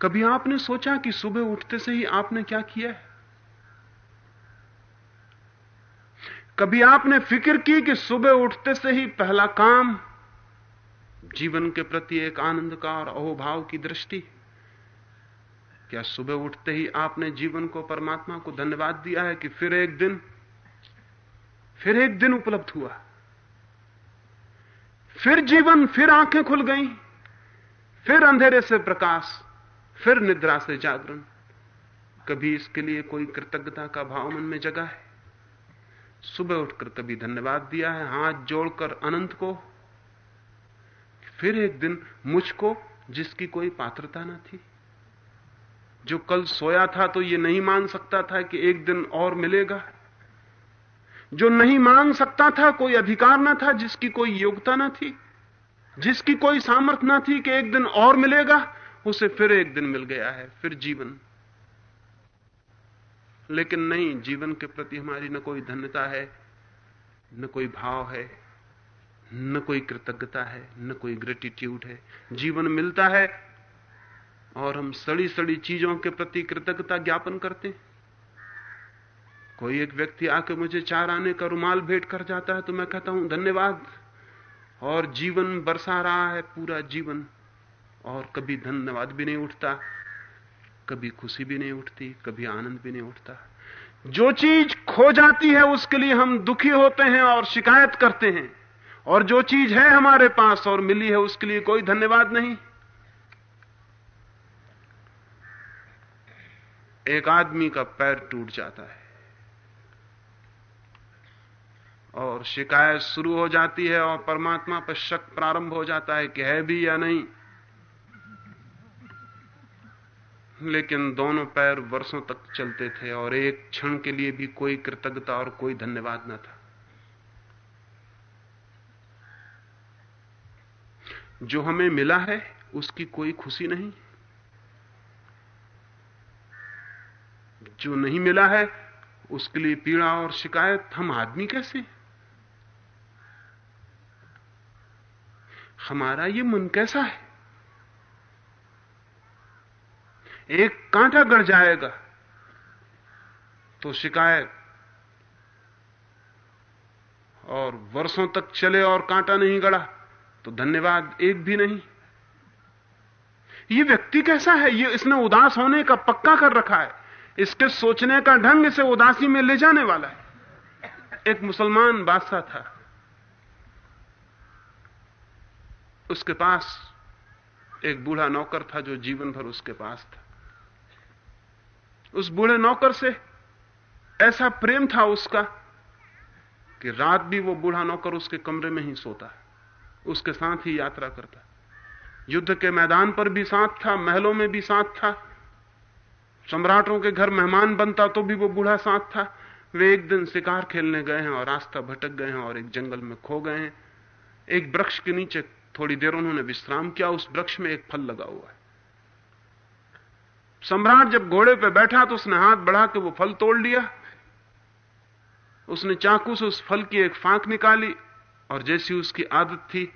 कभी आपने सोचा कि सुबह उठते से ही आपने क्या किया है? कभी आपने फ़िक्र की कि सुबह उठते से ही पहला काम जीवन के प्रति एक आनंद का और अहोभाव की दृष्टि? क्या सुबह उठते ही आपने जीवन को परमात्मा को धन्यवाद दिया है कि फिर एक दिन, फिर एक दिन उपलब्ध हुआ? फिर जीवन, फिर आँखें खुल गईं, फिर अंधेरे से प्रकाश, फिर निद्रा से जागरण। कभी इसके लिए कोई कृतज्ञता का भाव मन में जगा है? सुबह उठकर कभी धन्यवाद दिया है, हाथ जोड़कर अनंत को। फिर एक दिन मुझको, जिसकी कोई पात्रता ना थी, जो कल सोया था तो ये नहीं मान सकता था कि एक दिन और मिलेगा। जो नहीं मांग सकता था, कोई अधिकार ना था, जिसकी कोई योग्यता ना थी, जिसकी कोई सामर्थ्य ना थी कि एक दिन और मिलेगा, उसे फिर एक दिन मिल गया है, फिर जीवन। लेकिन नहीं, जीवन के प्रति हमारी न कोई धन्यता है, न कोई भाव है, न कोई कृतज्ञता है, न कोई ग्रेटिट्यूड है। जीवन मिलता है और हम सड़ी सड़ी चीज़ों के प्रति कृतज्ञता ज्ञापन करते हैं। कोई एक व्यक्ति आके मुझे चार आने का रुमाल भेंट कर जाता है तो मैं कहता हूँ, धन्यवाद। और जीवन बरसा रहा है, पूरा जीवन, और कभी धन्यवाद भी नहीं उठता। कभी खुशी भी नहीं उठती, कभी आनंद भी नहीं उठता। जो चीज़ खो जाती है, उसके लिए हम दुखी होते हैं और शिकायत करते हैं। और जो चीज़ है हमारे पास और मिली है, उसके लिए कोई धन्यवाद नहीं। एक आदमी का पैर टूट जाता है और शिकायत शुरू हो जाती है और परमात्मा पर शक प्रारंभ हो जाता है कि है भी या नहीं। लेकिन दोनों पैर वर्षों तक चलते थे और एक क्षण के लिए भी कोई कृतज्ञता और कोई धन्यवाद न था। जो हमें मिला है, उसकी कोई खुशी नहीं। जो नहीं मिला है, उसके लिए पीड़ा और शिकायत, हम आदमी कैसे? हमारा ये मन कैसा है? एक कांटा गड़ जाएगा तो शिकायत। और वर्षों तक चले और कांटा नहीं गड़ा तो धन्यवाद एक भी नहीं। ये व्यक्ति कैसा है? ये इसने उदास होने का पक्का कर रखा है। इसके सोचने का ढंग इसे उदासी में ले जाने वाला है। एक मुसलमान बादशाह था। उसके पास एक बूढ़ा नौकर था जो जीवन भर उसके पास था। उस बूढ़े नौकर से। ऐसा प्रेम था उसका कि रात भी वो बूढ़ा नौकर उसके कमरे में ही सोता उसके साथ ही यात्रा करता युद्ध के मैदान पर भी साथ था, महलों में भी साथ था। सम्राटों के घर मेहमान बनता तो भी वो बूढ़ा साथ था। वे एक दिन शिकार खेलने गए हैं और रास्ता भटक गए हैं और एक जंगल में खो गए हैं। एक वृक्ष के नीचे थोड़ी देर उन्होंने विश्राम किया, उस वृक्ष में एक फल लगा हुआ है। सम्राट जब घोड़े पे बैठा तो उसने हाथ बढ़ा के वो फल तोड़ लिया। उसने चाकू से उस फल की एक फांक निकाली और जैसी उसकी आदत थी,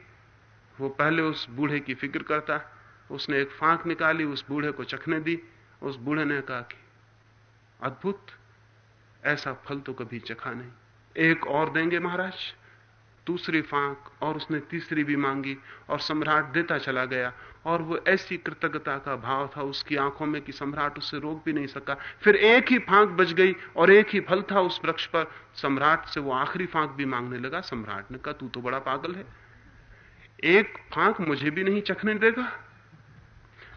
वो पहले उस बूढ़े की फ़िक्र करता। उसने एक फांक निकाली, उस बूढ़े को चखने दी, उस बूढ़े ने कहा कि, अद्भुत, ऐसा फल तो कभी चखा नहीं। एक और देंगे महाराज। दूसरी फांक और उसने तीसरी भी मांगी और सम्राट देता चला गया। और वो ऐसी कृतज्ञता का भाव था उसकी आँखों में कि सम्राट उससे रोक भी नहीं सका। फिर एक ही फांक बच गई और एक ही फल था उस वृक्ष पर। सम्राट से वो आखिरी फांक भी मांगने लगा। सम्राट ने कहा, तू तो बड़ा पागल है। एक फांक मुझे भी नहीं चखने देगा।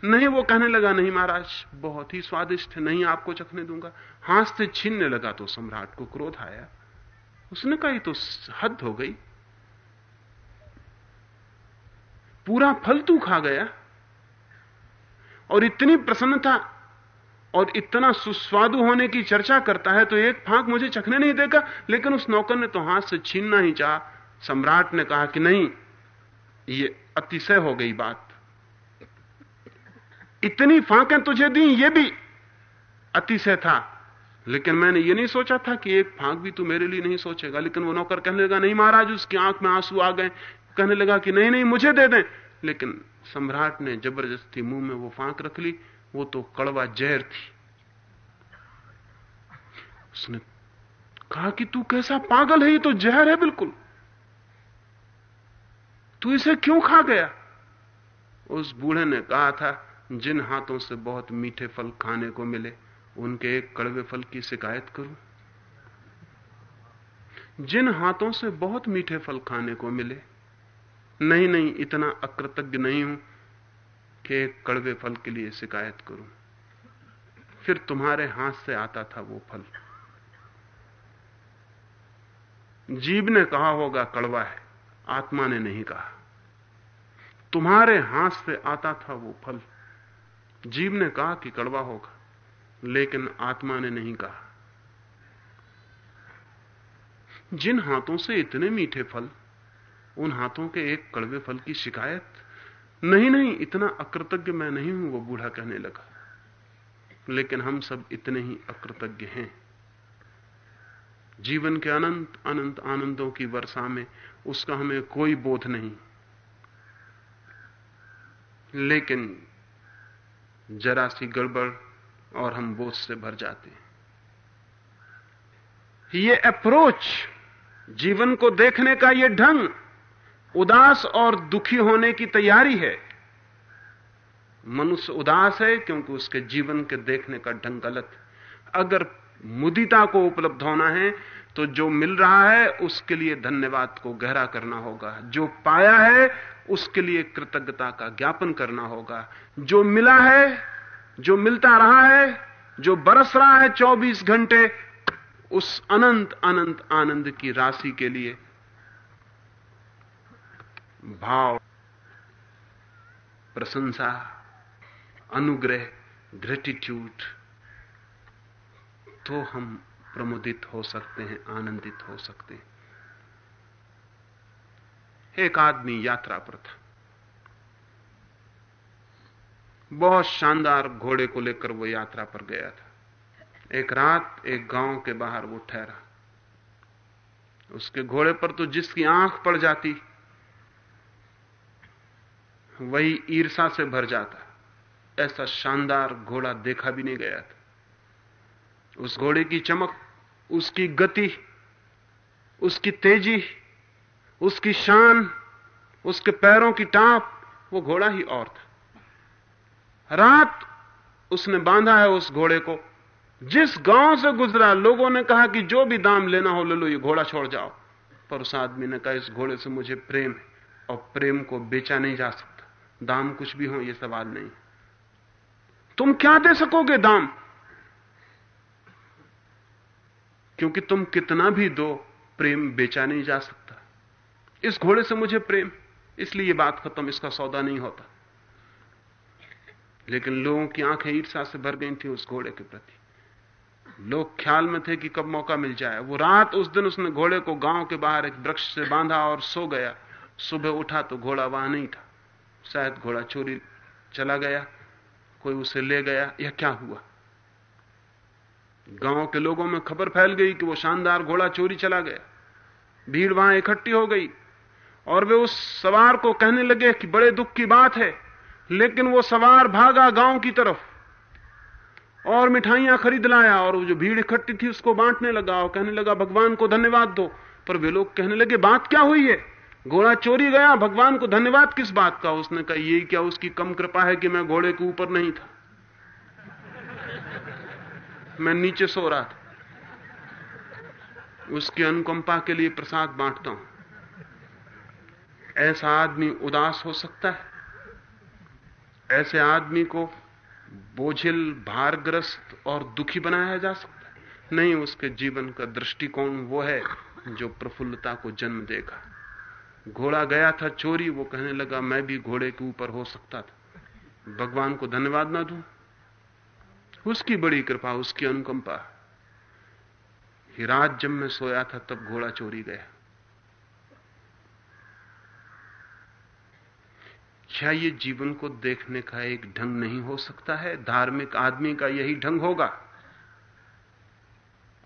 नहीं, वो कहने लगा, नहीं महाराज, बहुत ही स्वादिष्ट है, नहीं आपको चखने दूँगा। हाथ से छीनने लगा तो सम्राट को क्रोध आया। उसने कहा तो हद हो गई। पूरा फल तू खा गया। और इतनी प्रसन्नता और इतना सुस्वादु होने की चर्चा करता है तो एक फांक मुझे चखने नहीं देगा, लेकिन उस नौकर ने तो हाथ से छीनना ही चाहा। सम्राट ने कहा कि नहीं, ये अतिशय हो गई बात। इतनी फांकें तुझे दी, ये भी अतिशय था। लेकिन मैंने ये नहीं सोचा था कि एक फांक भी तू मेरे लिए नहीं सोचेगा। लेकिन वो नौकर कहने लगा, नहीं महाराज, उसकी आँख में आँसू आ गए। कहने लगा कि, नहीं नहीं, मुझे दे दें। लेकिन सम्राट ने ज़बरदस्ती मुँह में वो फांक रख ली, वो तो कड़वा जहर थी। उसने कहा कि तू कैसा पागल है, ये तो जहर है बिल्कुल। तू इसे क्यों खा गया? उस बूढ़े ने कहा था, जिन हाथों से बहुत मीठे फल खाने को मिले, उनके एक कड़वे फल की शिकायत करूँ? जिन हाथों से बहुत मीठे फल खाने को मिले नहीं नहीं, इतना अकृतज्ञ नहीं हूँ कि कड़वे फल के लिए शिकायत करूँ। फिर तुम्हारे हाथ से आता था वो फल। जीव ने कहा होगा, कड़वा है। आत्मा ने नहीं कहा। तुम्हारे हाथ से आता था वो फल। जीव ने कहा कि कड़वा होगा, लेकिन आत्मा ने नहीं कहा। जिन हाथों से इतने मीठे फल उन हाथों के एक कड़वे फल की शिकायत? नहीं नहीं, इतना अकृतज्ञ मैं नहीं हूँ, वो बूढ़ा कहने लगा। लेकिन हम सब इतने ही अकृतज्ञ हैं। जीवन के अनंत अनंत आनंदों की वर्षा में उसका हमें कोई बोध नहीं। लेकिन जरा सी गड़बड़ और हम बोझ से भर जाते हैं। ये अप्रोच जीवन को देखने का ये ढंग उदास और दुखी होने की तैयारी है। मनुष्य उदास है क्योंकि उसके जीवन के देखने का ढंग गलत अगर मुदिता को उपलब्ध होना है तो जो मिल रहा है, उसके लिए धन्यवाद को गहरा करना होगा। जो पाया है, उसके लिए कृतज्ञता का ज्ञापन करना होगा। जो मिला है, जो मिलता रहा है, जो बरस रहा है 24 घंटे, उस अनंत अनंत आनंद की राशि के लिए भाव, प्रशंसा, अनुग्रह ग्रेटिट्यूड तो हम प्रमुदित हो सकते हैं, आनंदित हो सकते हैं। एक आदमी यात्रा पर था। बहुत शानदार घोड़े को लेकर वो यात्रा पर गया था। एक रात एक गाँव के बाहर वो ठहरा। उसके घोड़े पर तो जिसकी आँख पड़ जाती वही ईर्षा से भर जाता। ऐसा शानदार घोड़ा देखा भी नहीं गया था। उस घोड़े की चमक, उसकी गति, उसकी तेज़ी, उसकी शान, उसके पैरों की टाप, वो घोड़ा ही और था। रात उसने बांधा है उस घोड़े को। जिस गाँव से गुजरा, लोगों ने कहा कि जो भी दाम लेना हो ले लो, ये घोड़ा छोड़ जाओ। पर उस आदमी ने कहा, इस घोड़े से मुझे प्रेम है और प्रेम को बेचा नहीं जा सकता। दाम कुछ भी हो यह सवाल नहीं। तुम क्या दे सकोगे दाम? क्योंकि तुम कितना भी दो, प्रेम बेचा नहीं जा सकता। इस घोड़े से मुझे प्रेम, इसलिए यह बात खत्म, इसका सौदा नहीं होता। लेकिन लोगों की आँखें ईर्षा से भर गई थी उस घोड़े के प्रति। लोग ख्याल में थे कि कब मौका मिल जाए। वो रात उस दिन उसने घोड़े को गाँव के बाहर एक वृक्ष से बांधा और सो गया। सुबह उठा तो घोड़ा वहाँ नहीं था। शायद घोड़ा चोरी चला गया, कोई उसे ले गया, या क्या हुआ? गाँव के लोगों में खबर फैल गई कि वो शानदार घोड़ा चोरी चला गया। भीड़ वहाँ इकट्ठी हो गई और वे उस सवार को कहने लगे कि बड़े दुख की बात है, लेकिन वो सवार भागा गाँव की तरफ़ और मिठाइयाँ खरीद लाया और वो जो भीड़ इकट्ठी थी उसको बांटने लगा और कहने लगा, भगवान को धन्यवाद दो। पर वे लोग कहने लगे, बात क्या हुई है? घोड़ा चोरी गया, भगवान को धन्यवाद किस बात का? उसने कहा यही क्या उसकी कम कृपा है कि मैं घोड़े के ऊपर नहीं था? मैं नीचे सो रहा था। उसकी अनुकंपा के लिए प्रसाद बांटता हूँ। ऐसा आदमी उदास हो सकता है? ऐसे आदमी को बोझिल, भारग्रस्त और दुखी बनाया जा सकता है? नहीं, उसके जीवन का दृष्टिकोण वो है जो प्रफुल्लता को जन्म देगा। घोड़ा गया था चोरी, वो कहने लगा, मैं भी घोड़े के ऊपर हो सकता था। भगवान को धन्यवाद ना दूँ? उसकी बड़ी कृपा, उसकी अनुकंपा। रात जब मैं सोया था, तब घोड़ा चोरी गया। क्या ये जीवन को देखने का एक ढंग नहीं हो सकता है? धार्मिक आदमी का यही ढंग होगा।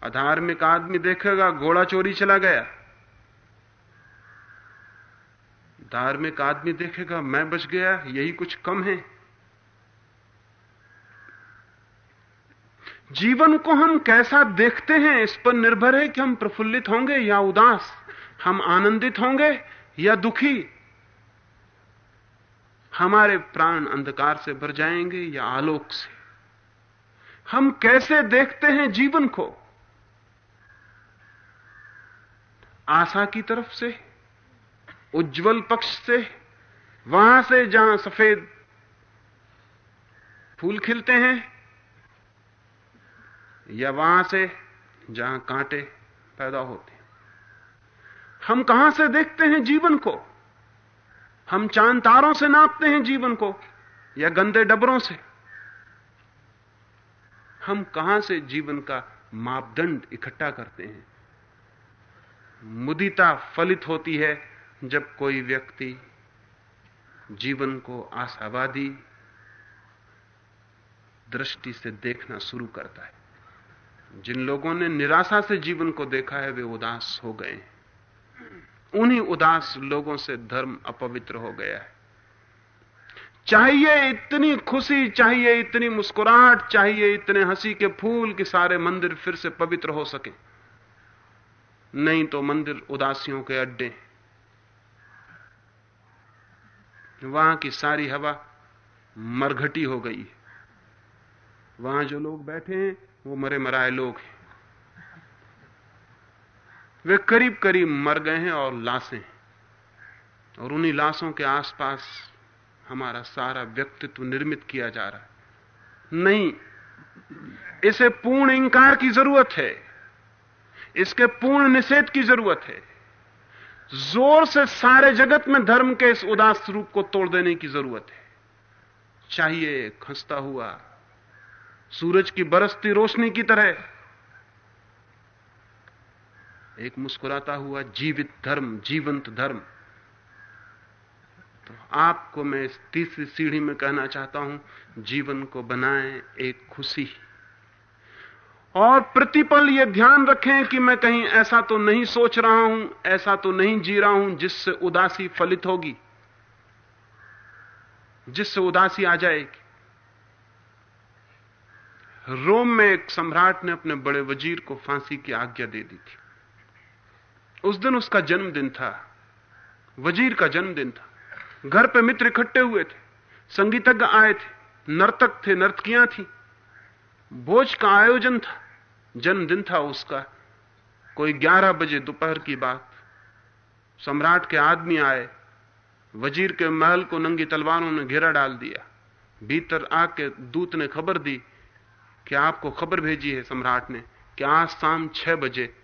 अधार्मिक आदमी देखेगा, घोड़ा चोरी चला गया। धार्मिक आदमी देखेगा, मैं बच गया, यही कुछ कम है। जीवन को हम कैसा देखते हैं, इस पर निर्भर है कि हम प्रफुल्लित होंगे या उदास, हम आनंदित होंगे या दुखी। हमारे प्राण अंधकार से भर जाएँगे या आलोक से। हम कैसे देखते हैं जीवन को? आशा की तरफ़ से। उज्जवल पक्ष से, वहाँ से जहाँ सफ़ेद फूल खिलते हैं, या वहाँ से जहाँ कांटे पैदा होते हैं। हम कहाँ से देखते हैं जीवन को? हम चाँद तारों से नापते हैं जीवन को, या गंदे डबरों से? हम कहाँ से जीवन का मापदंड इकट्ठा करते हैं? मुदिता फलित होती है जब कोई व्यक्ति जीवन को आशावादी दृष्टि से देखना शुरू करता है। जिन लोगों ने निराशा से जीवन को देखा है, वे उदास हो गए हैं। उन्हीं उदास लोगों से धर्म अपवित्र हो गया है। चाहिए इतनी खुशी, चाहिए इतनी मुस्कुराहट, चाहिए इतने हँसी के फूल कि सारे मंदिर फिर से पवित्र हो सके। नहीं तो मंदिर उदासियों के अड्डे वहाँ की सारी हवा मरघटी हो गई वहाँ जो लोग बैठे हैं, वो मरे मराए लोग हैं। वे करीब करीब मर गए हैं और लाशें और उन्हीं लाशों के आसपास हमारा सारा व्यक्तित्व निर्मित किया जा रहा है। नहीं, इसे पूर्ण इंकार की ज़रूरत है। इसके पूर्ण निषेध की ज़रूरत है। ज़ोर से सारे जगत में धर्म के इस उदास रूप को तोड़ देने की ज़रूरत है। चाहिए खंसता हुआ, सूरज की बरसती रोशनी की तरह। एक मुस्कुराता हुआ, जीवित धर्म, जीवंत धर्म। तो आपको मैं इस तीसरी सीढ़ी में कहना चाहता हूँ, जीवन को बनाएँ एक खुशी। और प्रतिपल यह ध्यान रखें कि मैं कहीं ऐसा तो नहीं सोच रहा हूँ, ऐसा तो नहीं जी रहा हूँ जिससे उदासी फलित होगी, जिससे उदासी आ जाएगी। रोम में एक सम्राट ने अपने बड़े वज़ीर को फांसी की आज्ञा दे दी थी। उस दिन उसका जन्मदिन था, वज़ीर का जन्मदिन था। घर पे मित्र इकट्ठे हुए थे, संगीतज्ञ आए थे, नर्तक थे, नर्तकियाँ थी। भोज का आयोजन था। जन्मदिन था उसका। कोई ग्यारह बजे दोपहर की बात। सम्राट के आदमी आए। वज़ीर के महल को नंगी तलवारों ने घेरा डाल दिया। भीतर आके दूत ने खबर दी कि आपको खबर भेजी है सम्राट ने कि आज शाम छह बजे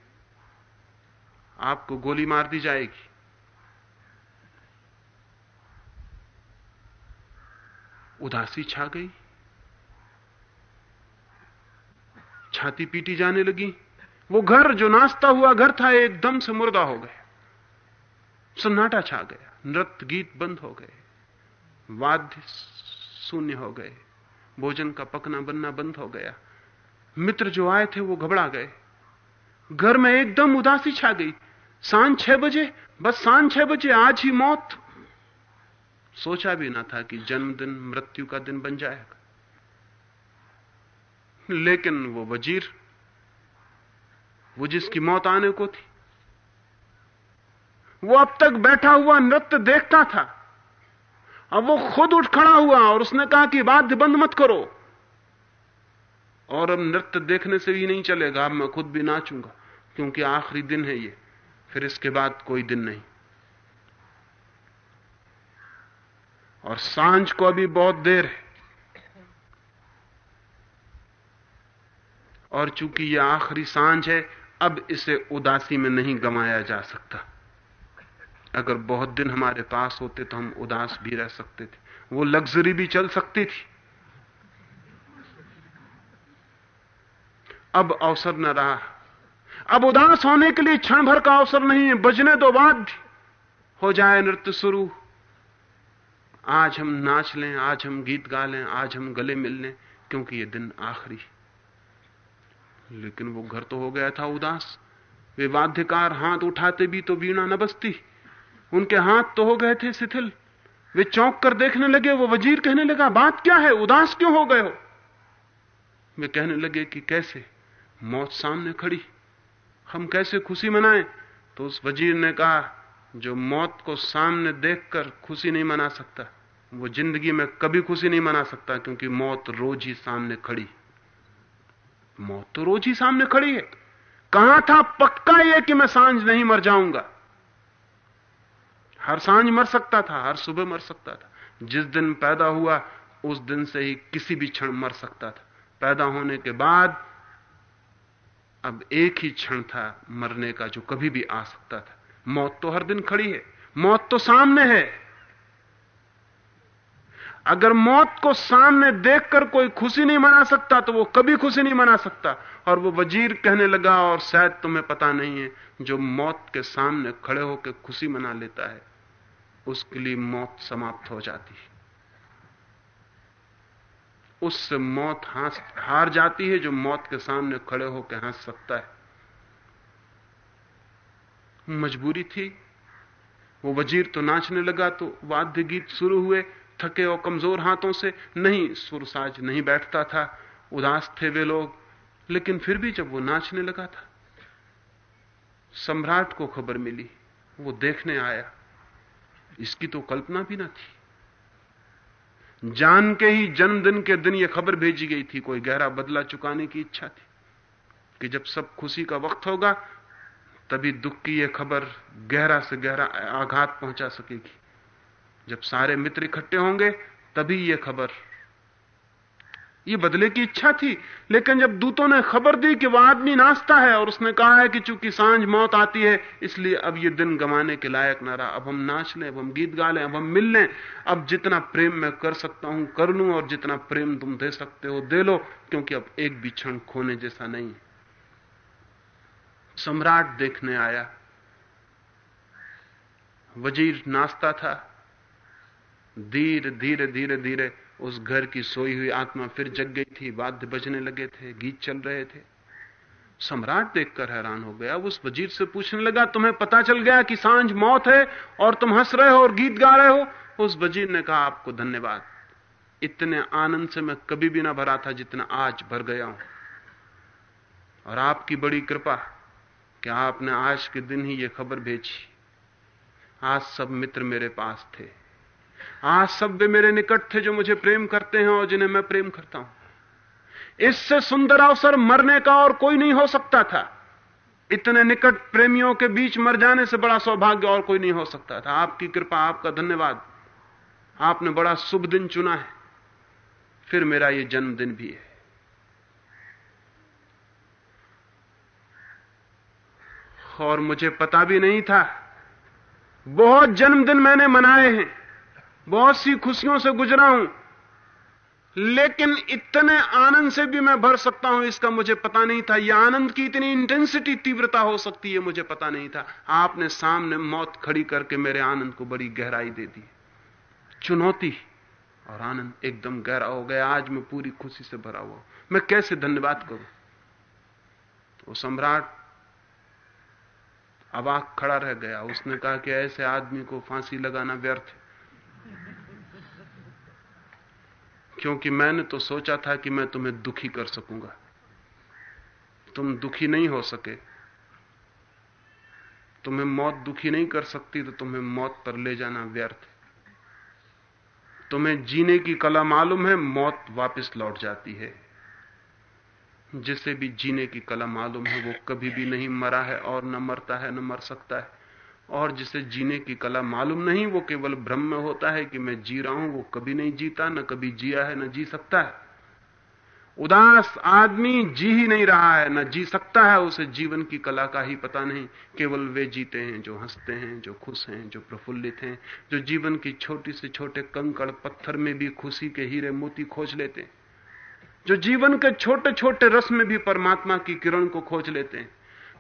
आपको गोली मार दी जाएगी। उदासी छा गई। छाती पीटी जाने लगी। वो घर, जो नाचता हुआ घर था, एकदम से मुर्दा हो गया। सन्नाटा छा गया, नृत्य गीत बंद हो गए, वाद्य शून्य हो गए, भोजन का पकना बनना बंद हो गया। मित्र जो आए थे, वो घबरा गए। घर में एकदम उदासी छा गई। साँझ छह बजे, बस साँझ छह बजे, आज ही मौत। सोचा भी ना था कि जन्मदिन मृत्यु का दिन बन जाएगा। लेकिन वो वज़ीर, वो जिसकी मौत आने को थी, वो अब तक बैठा हुआ नृत्य देखता था। अब वो खुद उठ खड़ा हुआ और उसने कहा कि वाद्य बंद मत करो। और अब नृत्य देखने से भी नहीं चलेगा, अब मैं खुद भी नाचूँगा, क्योंकि आखिरी दिन है ये, फिर इसके बाद कोई दिन नहीं। और साँझ को अभी बहुत देर है। और चूँकि यह आखिरी साँझ है, अब इसे उदासी में नहीं गमाया जा सकता। अगर बहुत दिन हमारे पास होते तो हम उदास भी रह सकते थे। वो लग्जरी भी चल सकती थी। अब अवसर न रहा। अब उदास होने के लिए क्षण भर का अवसर नहीं है, बजने दो बाद हो जाए नृत्य शुरू। आज हम नाच लें, आज हम गीत गा लें, आज हम गले मिल लें, क्योंकि ये दिन आखिरी लेकिन वो घर तो हो गया था उदास। वे वाद्यकार हाथ उठाते भी तो वीणा न बसती। उनके हाथ तो हो गए थे शिथिल। वे चौंक कर देखने लगे, वो वज़ीर कहने लगा, बात क्या है? उदास क्यों हो गए हो? वे कहने लगे कि, कैसे? मौत सामने खड़ी। हम कैसे खुशी मनाएँ? तो उस वज़ीर ने कहा, जो मौत को सामने देखकर खुशी नहीं मना सकता, वो ज़िंदगी में कभी खुशी नहीं मना सकता, क्योंकि मौत रोज ही सामने खड़ी मौत तो रोज ही सामने खड़ी है। कहाँ था पक्का यह कि मैं साँझ नहीं मर जाऊँगा? हर साँझ मर सकता था, हर सुबह मर सकता था। जिस दिन पैदा हुआ, उस दिन से ही किसी भी क्षण मर सकता था। पैदा होने के बाद, अब एक ही क्षण था मरने का जो कभी भी आ सकता था। मौत तो हर दिन खड़ी है। मौत तो सामने है। अगर मौत को सामने देखकर कोई खुशी नहीं मना सकता तो वो कभी खुशी नहीं मना सकता। और वो वज़ीर कहने लगा, और शायद तुम्हें पता नहीं है, जो मौत के सामने खड़े होकर खुशी मना लेता है, उसके लिए मौत समाप्त हो जाती है। उससे मौत हंस, हार जाती है, जो मौत के सामने खड़े होकर हंस सकता है। मजबूरी थी। वो वज़ीर तो नाचने लगा तो वाद्य गीत शुरू हुए। थके और कमज़ोर हाथों से नहीं, सुरसाज नहीं बैठता था। उदास थे वे लोग, लेकिन फिर भी जब वो नाचने लगा था, सम्राट को खबर मिली, वो देखने आया। इसकी तो कल्पना भी ना थी। जान के ही जन्मदिन के दिन यह खबर भेजी गई थी, कोई गहरा बदला चुकाने की इच्छा थी, कि जब सब खुशी का वक्त होगा, तभी दुख की यह खबर गहरा से गहरा आघात पहुँचा सकेगी। जब सारे मित्र इकट्ठे होंगे, तभी यह खबर। ये बदले की इच्छा थी, लेकिन जब दूतों ने खबर दी कि वह आदमी नाचता है और उसने कहा है कि चूँकि साँझ मौत आती है, इसलिए अब ये दिन गंवाने के लायक ना रहा। अब हम नाच लें, अब हम गीत गा लें, अब हम मिल लें। अब जितना प्रेम मैं कर सकता हूँ, कर लूँ और जितना प्रेम तुम दे सकते हो, दे लो, क्योंकि अब एक भी क्षण खोने जैसा नहीं। सम्राट देखने आया। वज़ीर नाचता था। धीरे धीरे धीरे धीरे उस घर की सोई हुई आत्मा फिर जग गई थी, वाद्य बजने लगे थे, गीत चल रहे थे। सम्राट देखकर हैरान हो गया, उस वज़ीर से पूछने लगा, तुम्हें पता चल गया कि साँझ मौत है और तुम हंस रहे हो और गीत गा रहे हो? उस वज़ीर ने कहा, आपको धन्यवाद। इतने आनंद से मैं कभी भी ना भरा था जितना आज भर गया हूँ। और आपकी बड़ी कृपा कि आपने आज के दिन ही यह खबर भेजी। आज सब मित्र मेरे पास थे। आज सब वे मेरे निकट थे जो मुझे प्रेम करते हैं और जिन्हें मैं प्रेम करता हूँ। इससे सुंदर अवसर मरने का और कोई नहीं हो सकता था। इतने निकट प्रेमियों के बीच मर जाने से बड़ा सौभाग्य और कोई नहीं हो सकता था। आपकी कृपा, आपका धन्यवाद। आपने बड़ा शुभ दिन चुना है। फिर मेरा यह जन्मदिन भी है। और मुझे पता भी नहीं था, बहुत जन्मदिन मैंने मनाए हैं। बहुत सी खुशियों से गुजरा हूँ। लेकिन इतने आनंद से भी मैं भर सकता हूँ, इसका मुझे पता नहीं था। यह आनंद की इतनी इंटेंसिटी तीव्रता हो सकती है, मुझे पता नहीं था। आपने सामने मौत खड़ी करके मेरे आनंद को बड़ी गहराई दे दी। चुनौती और आनंद एकदम गहरा हो गया। आज मैं पूरी खुशी से भरा हुआ मैं कैसे धन्यवाद करूँ? तो सम्राट अबाक खड़ा रह गया। उसने कहा कि ऐसे आदमी को फांसी लगाना व्यर्थ है। क्योंकि मैंने तो सोचा था कि मैं तुम्हें दुखी कर सकूँगा। तुम दुखी नहीं हो सके। तुम्हें मौत दुखी नहीं कर सकती तो तुम्हें मौत पर ले जाना व्यर्थ। है तुम्हें जीने की कला मालूम है, मौत वापस लौट जाती है। जिसे भी जीने की कला मालूम है, वो कभी भी नहीं मरा है और न मरता है, न मर सकता है। और जिसे जीने की कला मालूम नहीं, वो केवल भ्रम में होता है कि मैं जी रहा हूँ, वो कभी नहीं जीता, न कभी जिया है, न जी सकता है। उदास आदमी जी ही नहीं रहा है, न जी सकता है, उसे जीवन की कला का ही पता नहीं। केवल वे जीते हैं जो हँसते हैं, जो खुश हैं, जो प्रफुल्लित हैं, जो जीवन की छोटी से छोटे कंकड़ पत्थर में भी खुशी के हीरे मोती खोज लेते हैं, जो जीवन के छोटे छोटे रस में भी परमात्मा की किरण को खोज लेते हैं,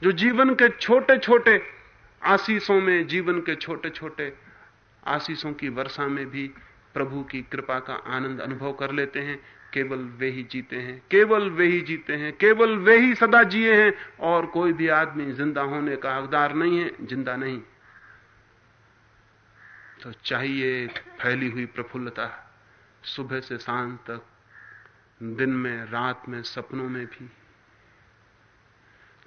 जो जीवन के छोटे छोटे आशीषों में, जीवन के छोटे छोटे आशीषों की वर्षा में भी प्रभु की कृपा का आनंद अनुभव कर लेते हैं। केवल वे ही जीते हैं, केवल वे ही जीते हैं, केवल वे ही सदा जिए हैं और कोई भी आदमी ज़िंदा होने का हकदार नहीं है, ज़िंदा नहीं। तो चाहिए फैली हुई प्रफुल्लता, सुबह से शाम तक, दिन में, रात में, सपनों में भी।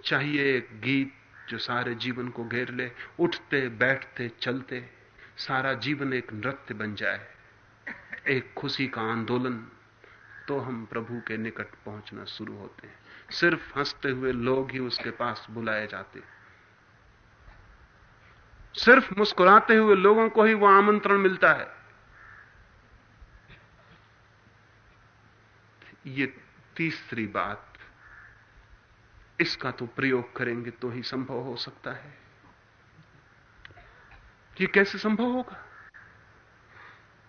चाहिए एक गीत जो सारे जीवन को घेर ले, उठते, बैठते, चलते, सारा जीवन एक नृत्य बन जाए, एक खुशी का आंदोलन तो हम प्रभु के निकट पहुँचना शुरू होते हैं। सिर्फ़ हँसते हुए लोग ही उसके पास बुलाए जाते। सिर्फ़ मुस्कुराते हुए लोगों को ही वह आमंत्रण मिलता है। ये तीसरी बात इसका तो प्रयोग करेंगे तो ही संभव हो सकता है। ये कैसे संभव होगा?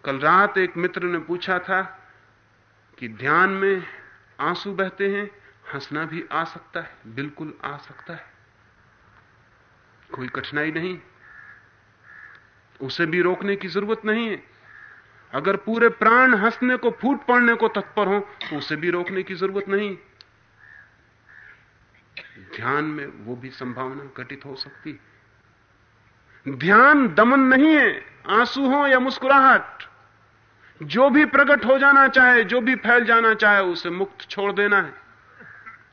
कल रात एक मित्र ने पूछा था कि ध्यान में आँसू बहते हैं, हंसना भी आ सकता है, बिल्कुल आ सकता है। कोई कठिनाई नहीं, उसे भी रोकने की ज़रूरत नहीं है। अगर पूरे प्राण हंसने को, फूट पड़ने को तत्पर हो तो उसे भी रोकने की ज़रूरत नहीं। ध्यान में वो भी संभावना घटित हो सकती ध्यान दमन नहीं है, आँसू हो या मुस्कुराहट, जो भी प्रकट हो जाना चाहे, जो भी फैल जाना चाहे, उसे मुक्त छोड़ देना है।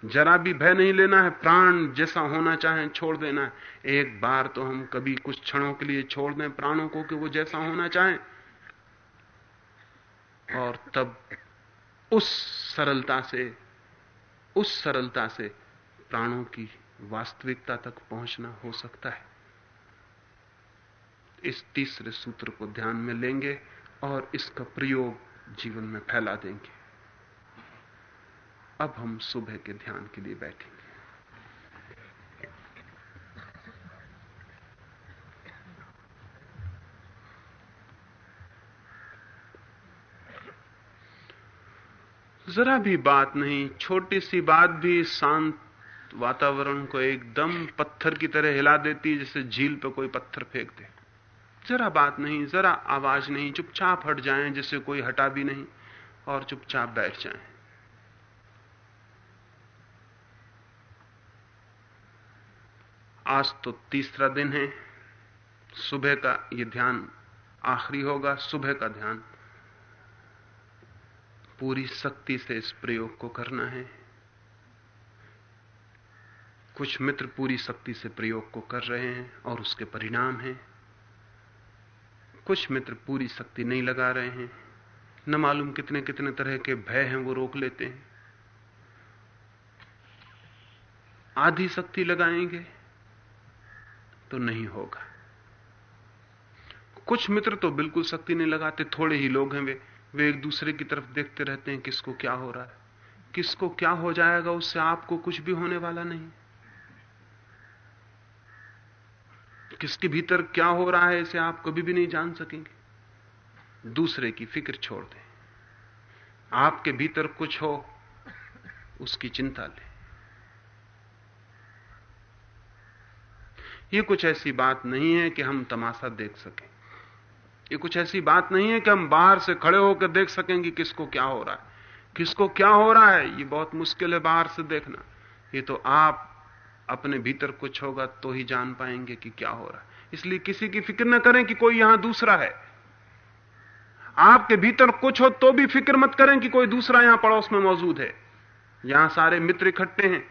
जरा भी भय नहीं लेना है, प्राण जैसा होना चाहे, छोड़ देना है। एक बार तो हम कभी कुछ क्षणों के लिए छोड़ दें प्राणों को कि वो जैसा होना चाहे। और तब उस सरलता से, उस सरलता से प्राणों की वास्तविकता तक पहुँचना हो सकता है। इस तीसरे सूत्र को ध्यान में लेंगे और इसका प्रयोग जीवन में फैला देंगे। अब हम सुबह के ध्यान के लिए बैठेंगे। जरा भी बात नहीं, छोटी सी बात भी, शांत वातावरण को एकदम पत्थर की तरह हिला देती है जैसे झील पर कोई पत्थर फेंक दे। जरा बात नहीं, जरा आवाज़ नहीं, चुपचाप हट जाएँ जिसे कोई हटा भी नहीं, और चुपचाप बैठ जाएँ। आज तो तीसरा दिन है। सुबह का यह ध्यान आखिरी होगा, सुबह का ध्यान। पूरी शक्ति से इस प्रयोग को करना है। कुछ मित्र पूरी शक्ति से प्रयोग को कर रहे हैं और उसके परिणाम हैं। कुछ मित्र पूरी शक्ति नहीं लगा रहे हैं। न मालूम कितने कितने तरह के भय हैं वो रोक लेते हैं। आधी शक्ति लगाएँगे तो नहीं होगा। कुछ मित्र तो बिल्कुल शक्ति नहीं लगाते, थोड़े ही लोग हैं वे। वे एक दूसरे की तरफ़ देखते रहते हैं किसको क्या हो रहा है। किसको क्या हो जाएगा उससे आपको कुछ भी होने वाला नहीं। किसके भीतर क्या हो रहा है इसे आप कभी भी नहीं जान सकेंगे। दूसरे की फ़िक्र छोड़ दें। आपके भीतर कुछ हो, उसकी चिंता लें। यह कुछ ऐसी बात नहीं है कि हम तमाशा देख सकें। ये कुछ ऐसी बात नहीं है कि हम बाहर से खड़े होकर देख सकें कि किसको क्या हो रहा है। किसको क्या हो रहा है, ये बहुत मुश्किल है बाहर से देखना। ये तो आप अपने भीतर कुछ होगा तो ही जान पाएँगे कि क्या हो रहा है। इसलिए किसी की फ़िक्र न करें कि कोई यहाँ दूसरा है। आपके भीतर कुछ हो तो भी फ़िक्र मत करें कि कोई दूसरा यहाँ पड़ोस में मौजूद है। यहाँ सारे मित्र इकट्ठे हैं।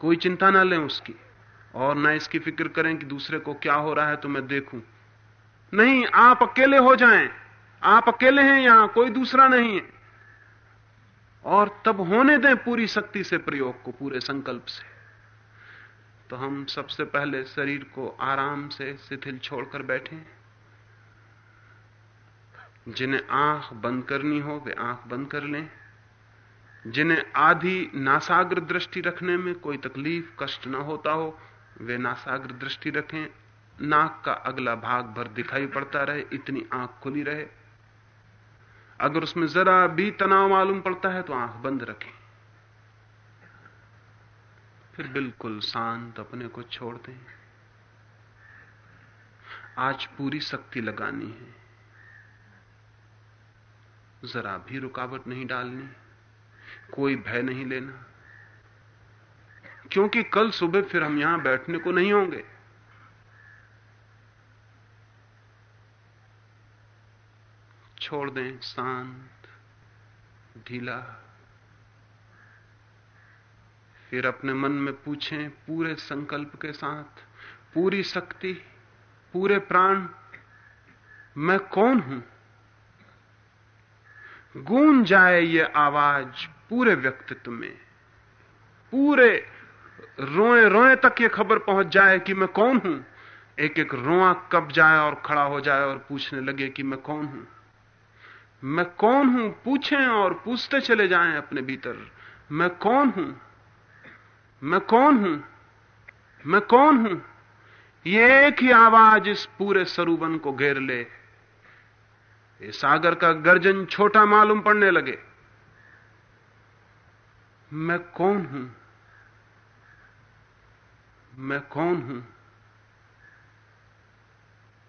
कोई चिंता ना लें उसकी। और ना इसकी फ़िक्र करें कि दूसरे को क्या हो रहा है तो मैं देखूँ। नहीं, आप अकेले हो जाएँ। आप अकेले हैं यहाँ, कोई दूसरा नहीं है। और तब होने दें पूरी शक्ति से प्रयोग को, पूरे संकल्प से। तो हम सबसे पहले शरीर को आराम से शिथिल छोड़कर बैठे। जिन्हें आँख बंद करनी हो, वे आँख बंद कर लें। जिन्हें आधी नासाग्र दृष्टि रखने में कोई तकलीफ़, कष्ट ना होता हो, वे नासाग्र दृष्टि रखें। नाक का अगला भाग भर दिखाई पड़ता रहे, इतनी आँख खुली रहे। अगर उसमें जरा भी तनाव मालूम पड़ता है तो आँख बंद रखें। फिर बिल्कुल शांत अपने को छोड़ दें। आज पूरी शक्ति लगानी है। जरा भी रुकावट नहीं डालनी, कोई भय नहीं लेना। क्योंकि कल सुबह फिर हम यहाँ बैठने को नहीं होंगे। छोड़ दें शांत, ढीला। फिर अपने मन में पूछें, पूरे संकल्प के साथ, पूरी शक्ति, पूरे प्राण, मैं कौन हूँ? गूंज जाए ये आवाज़ पूरे व्यक्तित्व में। पूरे रोए रोए तक ये खबर पहुँच जाए कि मैं कौन हूँ। एक एक रोआ कब जाए और खड़ा हो जाए और पूछने लगे कि मैं कौन हूँ? मैं कौन हूँ? पूछें और पूछते चले जाएँ अपने भीतर। मैं कौन हूँ? मैं कौन हूँ? मैं कौन हूँ? ये एक ही आवाज़ इस पूरे सरूबन को घेर ले। ये सागर का गर्जन छोटा मालूम पड़ने लगे। मैं कौन हूँ? मैं कौन हूँ?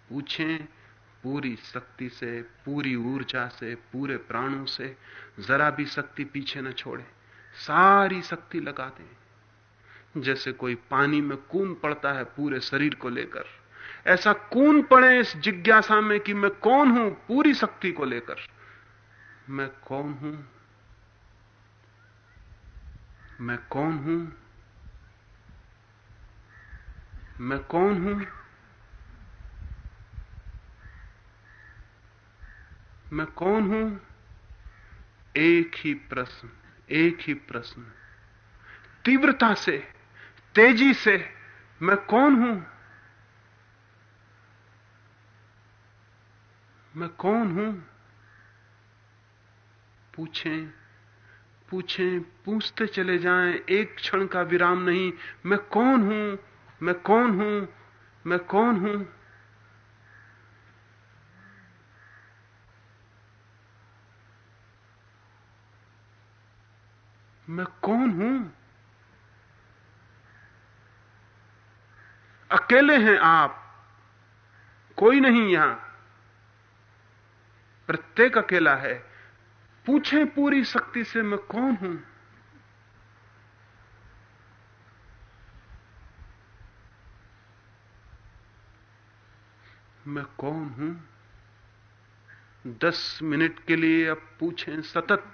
पूछें पूरी शक्ति से, पूरी ऊर्जा से, पूरे प्राणों से, जरा भी शक्ति पीछे न छोड़े। सारी शक्ति लगा दें। जैसे कोई पानी में कून पड़ता है पूरे शरीर को लेकर। ऐसा कून पड़े इस जिज्ञासा में कि मैं कौन हूँ पूरी शक्ति को लेकर। मैं कौन हूँ? मैं कौन हूँ? मैं कौन हूँ? मैं कौन हूँ? एक ही प्रश्न, एक ही प्रश्न। तीव्रता से तेज़ी से मैं कौन हूँ? मैं कौन हूँ? पूछें पूछें, पूछते चले जाएँ, एक क्षण का विराम नहीं। मैं कौन हूँ? मैं कौन हूँ? मैं कौन हूँ? मैं कौन हूँ? अकेले हैं आप। कोई नहीं यहाँ। प्रत्येक अकेला है। पूछें पूरी शक्ति से, मैं कौन हूँ? मैं कौन हूँ? दस मिनट के लिए अब पूछें सतत।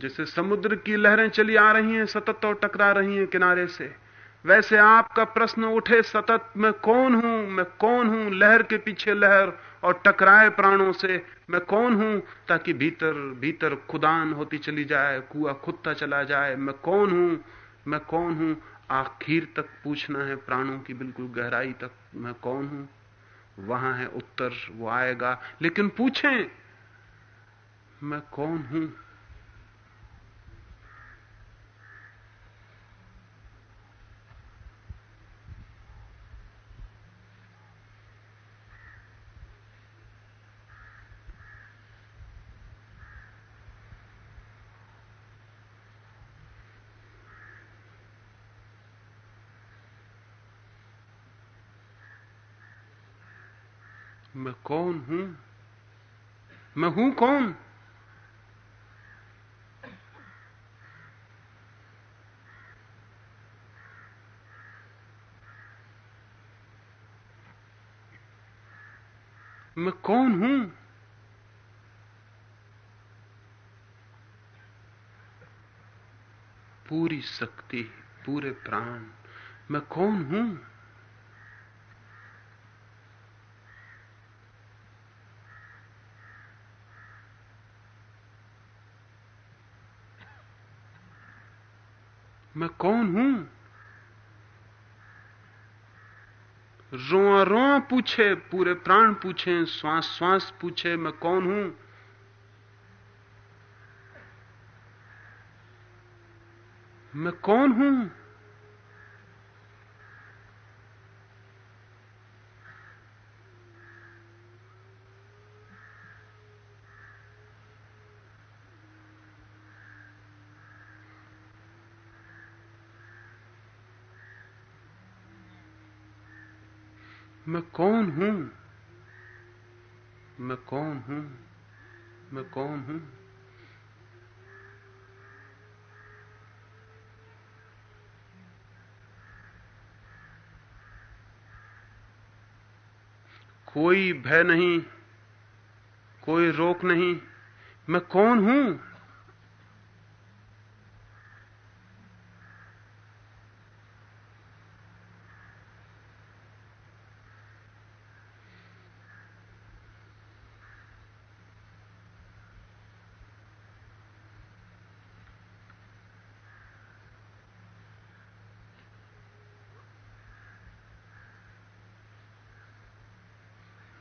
जैसे समुद्र की लहरें चली आ रही हैं, सतत और टकरा रही हैं किनारे से। वैसे आपका प्रश्न उठे सतत, मैं कौन हूँ? मैं कौन हूँ? लहर के पीछे लहर और टकराए प्राणों से मैं कौन हूँ? ताकि भीतर भीतर खुदान होती चली जाए, कुआ खुदता चला जाए। मैं कौन हूँ? मैं कौन हूँ? आखिर तक पूछना है, प्राणों की बिल्कुल गहराई तक मैं कौन हूँ? वहाँ है उत्तर, वो आएगा। लेकिन पूछें, मैं कौन हूँ मैं कौन हूँ? मैं हूँ कौन? मैं कौन हूँ? पूरी शक्ति, पूरे प्राण, मैं कौन हूँ? मैं कौन हूँ? रोआ रोआ पूछे, पूरे प्राण पूछे, श्वास श्वास पूछे, मैं कौन हूँ? मैं कौन हूँ? मैं कौन हूँ? मैं कौन हूँ? मैं कौन हूँ? कोई भय नहीं, कोई रोक नहीं। मैं कौन हूँ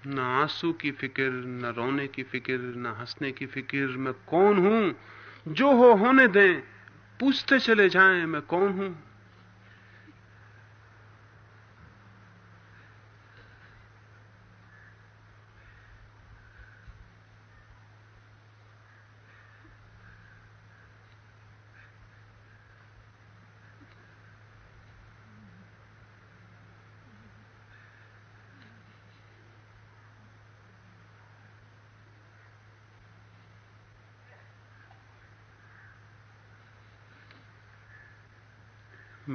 न आँसू की फ़िक्र, न रोने की फ़िक्र, न हंसने की फ़िक्र, मैं कौन हूँ? जो हो होने दें, पूछते चले जाएँ, मैं कौन हूँ?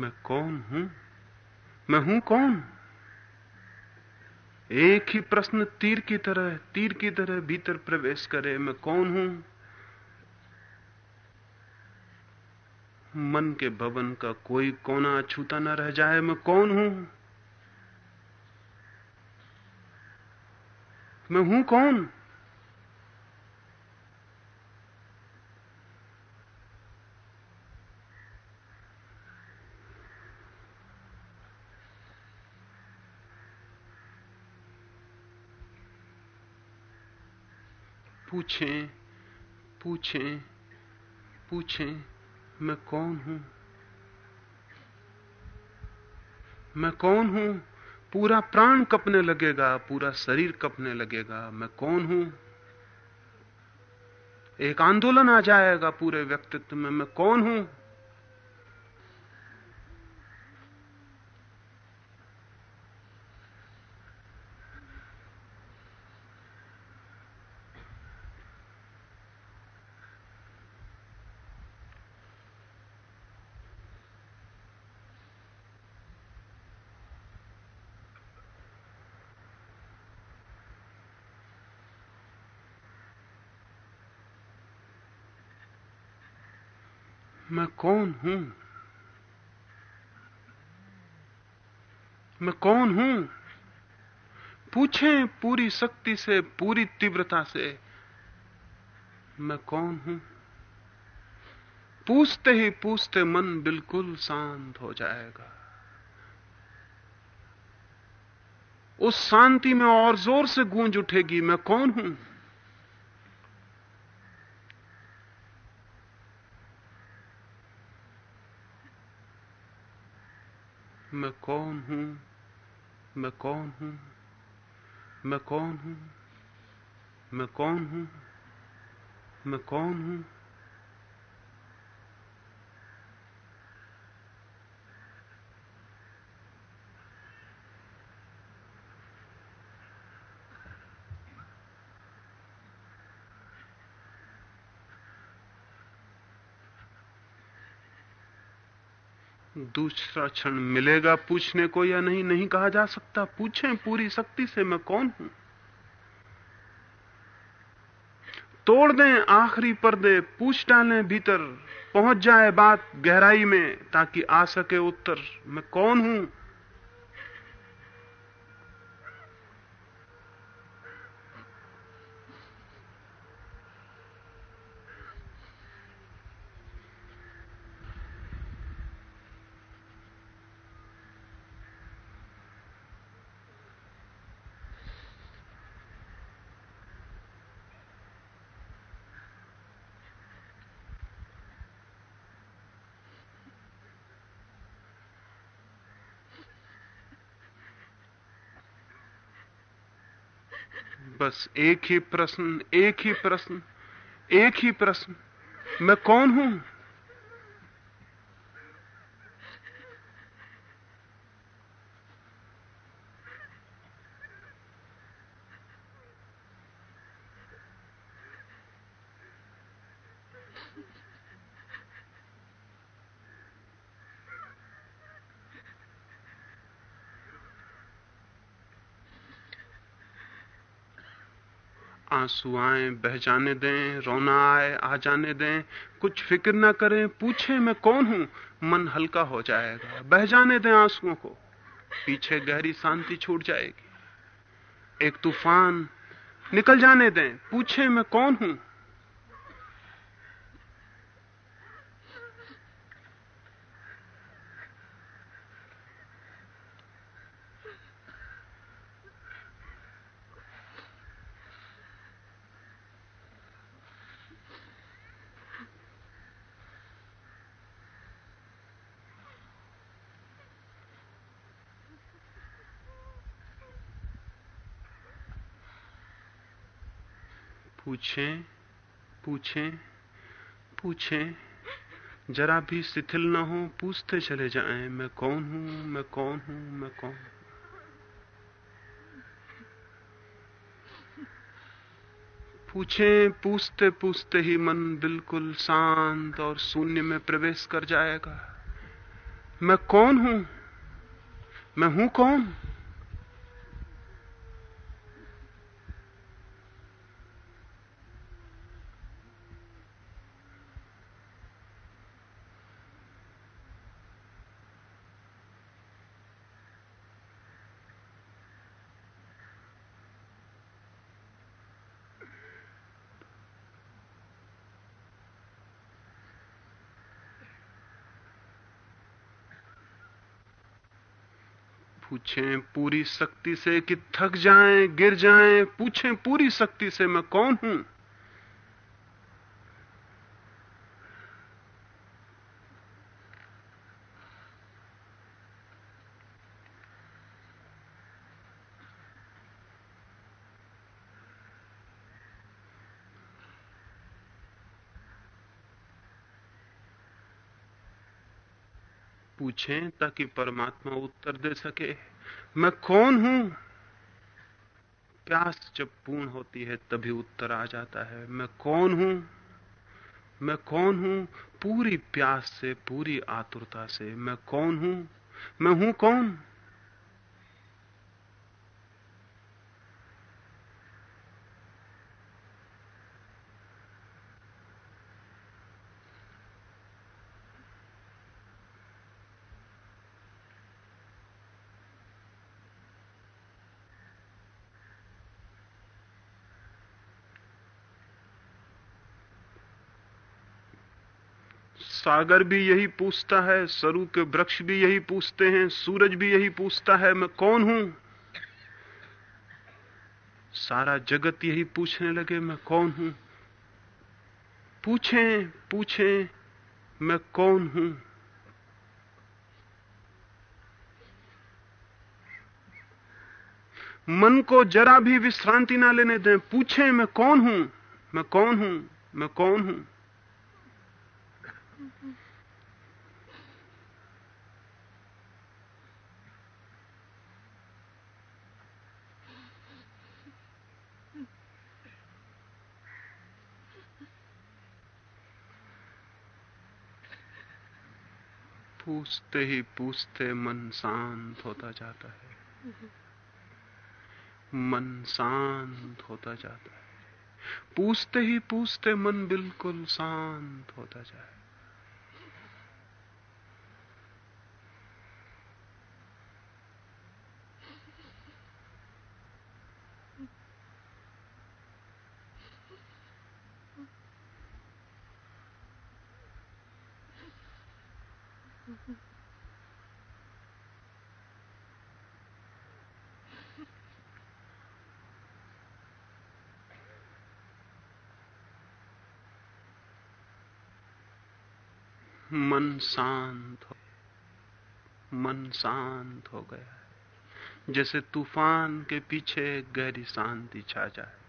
मैं कौन हूँ? मैं हूँ कौन? एक ही प्रश्न तीर की तरह, तीर की तरह भीतर प्रवेश करे, मैं कौन हूँ? मन के भवन का कोई कोना अछूता न रह जाए, मैं कौन हूँ? मैं हूँ कौन? पूछें पूछें पूछें, मैं कौन हूँ? मैं कौन हूँ? पूरा प्राण कपने लगेगा, पूरा शरीर कपने लगेगा, मैं कौन हूँ? एक आंदोलन आ जाएगा पूरे व्यक्तित्व में, मैं कौन हूँ? मैं कौन हूँ? मैं कौन हूँ? पूछें पूरी शक्ति से, पूरी तीव्रता से, मैं कौन हूँ? पूछते ही पूछते मन बिल्कुल शांत हो जाएगा। उस शांति में और ज़ोर से गूंज उठेगी, मैं कौन हूँ? मैं कौन हूँ? मैं कौन हूँ? मैं कौन हूँ? मैं कौन हूँ? मैं कौन हूँ? दूसरा क्षण मिलेगा पूछने को या नहीं नहीं कहा जा सकता। पूछें, पूरी शक्ति से मैं कौन हूँ? तोड़ दें आखिरी पर्दे, पूछ डालें भीतर, पहुँच जाए बात गहराई में ताकि आ सके उत्तर। मैं कौन हूँ? बस एक ही प्रश्न एक ही प्रश्न एक ही प्रश्न। मैं कौन हूँ? आँसू आए बह जाने दें रोना आए आ जाने दें। कुछ फ़िक्र ना करें, पूछे मैं कौन हूँ? मन हल्का हो जाएगा। बह जाने दें आंसुओं को। पीछे गहरी शांति छूट जाएगी। एक तूफ़ान निकल जाने दें, पूछे मैं कौन हूँ? पूछें पूछें पूछें। जरा भी शिथिल ना हो, पूछते चले जाएँ, मैं कौन हूँ, मैं कौन हूँ, मैं कौन पूछें, पूछते पूछते ही मन बिल्कुल शांत और शून्य में प्रवेश कर जाएगा। मैं कौन हूँ? मैं हूँ कौन? पूछें पूरी शक्ति से कि थक जाएँ, गिर जाएँ, पूछें पूरी शक्ति से मैं कौन हूँ? पूछें ताकि परमात्मा उत्तर दे सके। मैं कौन हूँ? प्यास जब पूर्ण होती है, तभी उत्तर आ जाता है। मैं कौन हूँ? मैं कौन हूँ? पूरी प्यास से, पूरी आतुरता से मैं कौन हूँ? मैं हूँ कौन? सागर भी यही पूछता है सरु के वृक्ष भी यही पूछते हैं, सूरज भी यही पूछता है, मैं कौन हूँ? सारा जगत यही पूछने लगे, मैं कौन हूँ? पूछें पूछें, मैं कौन हूँ? मन को जरा भी विश्रांति ना लेने दें, पूछें, मैं कौन हूँ? मैं कौन हूँ? मैं कौन हूँ? पूछते ही पूछते मन शांत होता जाता है। मन शांत होता जाता है। पूछते ही पूछते मन बिल्कुल शांत होता जाए मन शांत हो, मन शांत हो गया है। जैसे तूफ़ान के पीछे गहरी शांति छा जाए।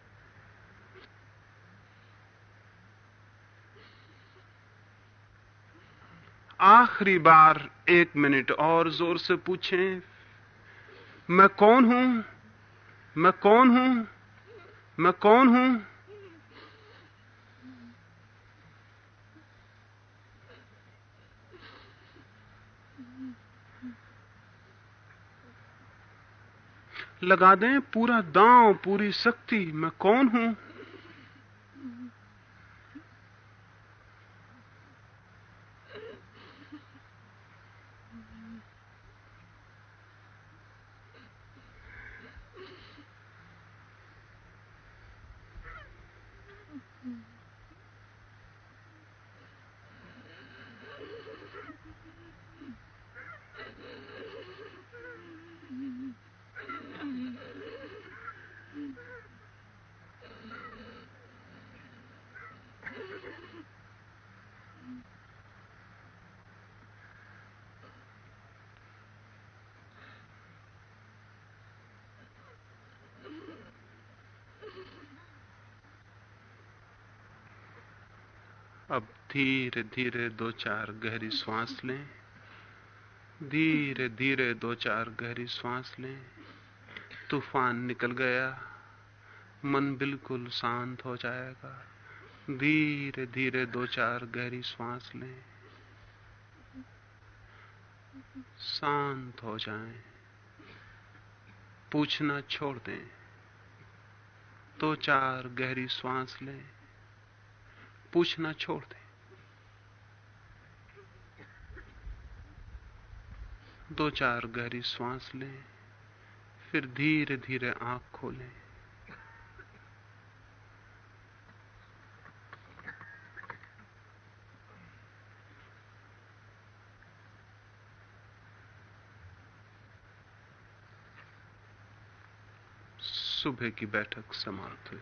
आखिरी बार एक मिनट और ज़ोर से पूछें, मैं कौन हूँ? मैं कौन हूँ? मैं कौन हूँ? लगा दें पूरा दांव, पूरी शक्ति, मैं कौन हूँ अब धीरे धीरे दो चार गहरी श्वास लें। धीरे धीरे दो चार गहरी श्वास लें। तूफ़ान निकल गया मन बिल्कुल शांत हो जाएगा। धीरे धीरे दो चार गहरी श्वास लें। शांत हो जाएँ, पूछना छोड़ दें। दो चार गहरी श्वास लें। पूछना छोड़ दें। दो चार गहरी श्वास लें, फिर धीरे धीरे आँख खोलें। सुबह की बैठक समाप्त हुई।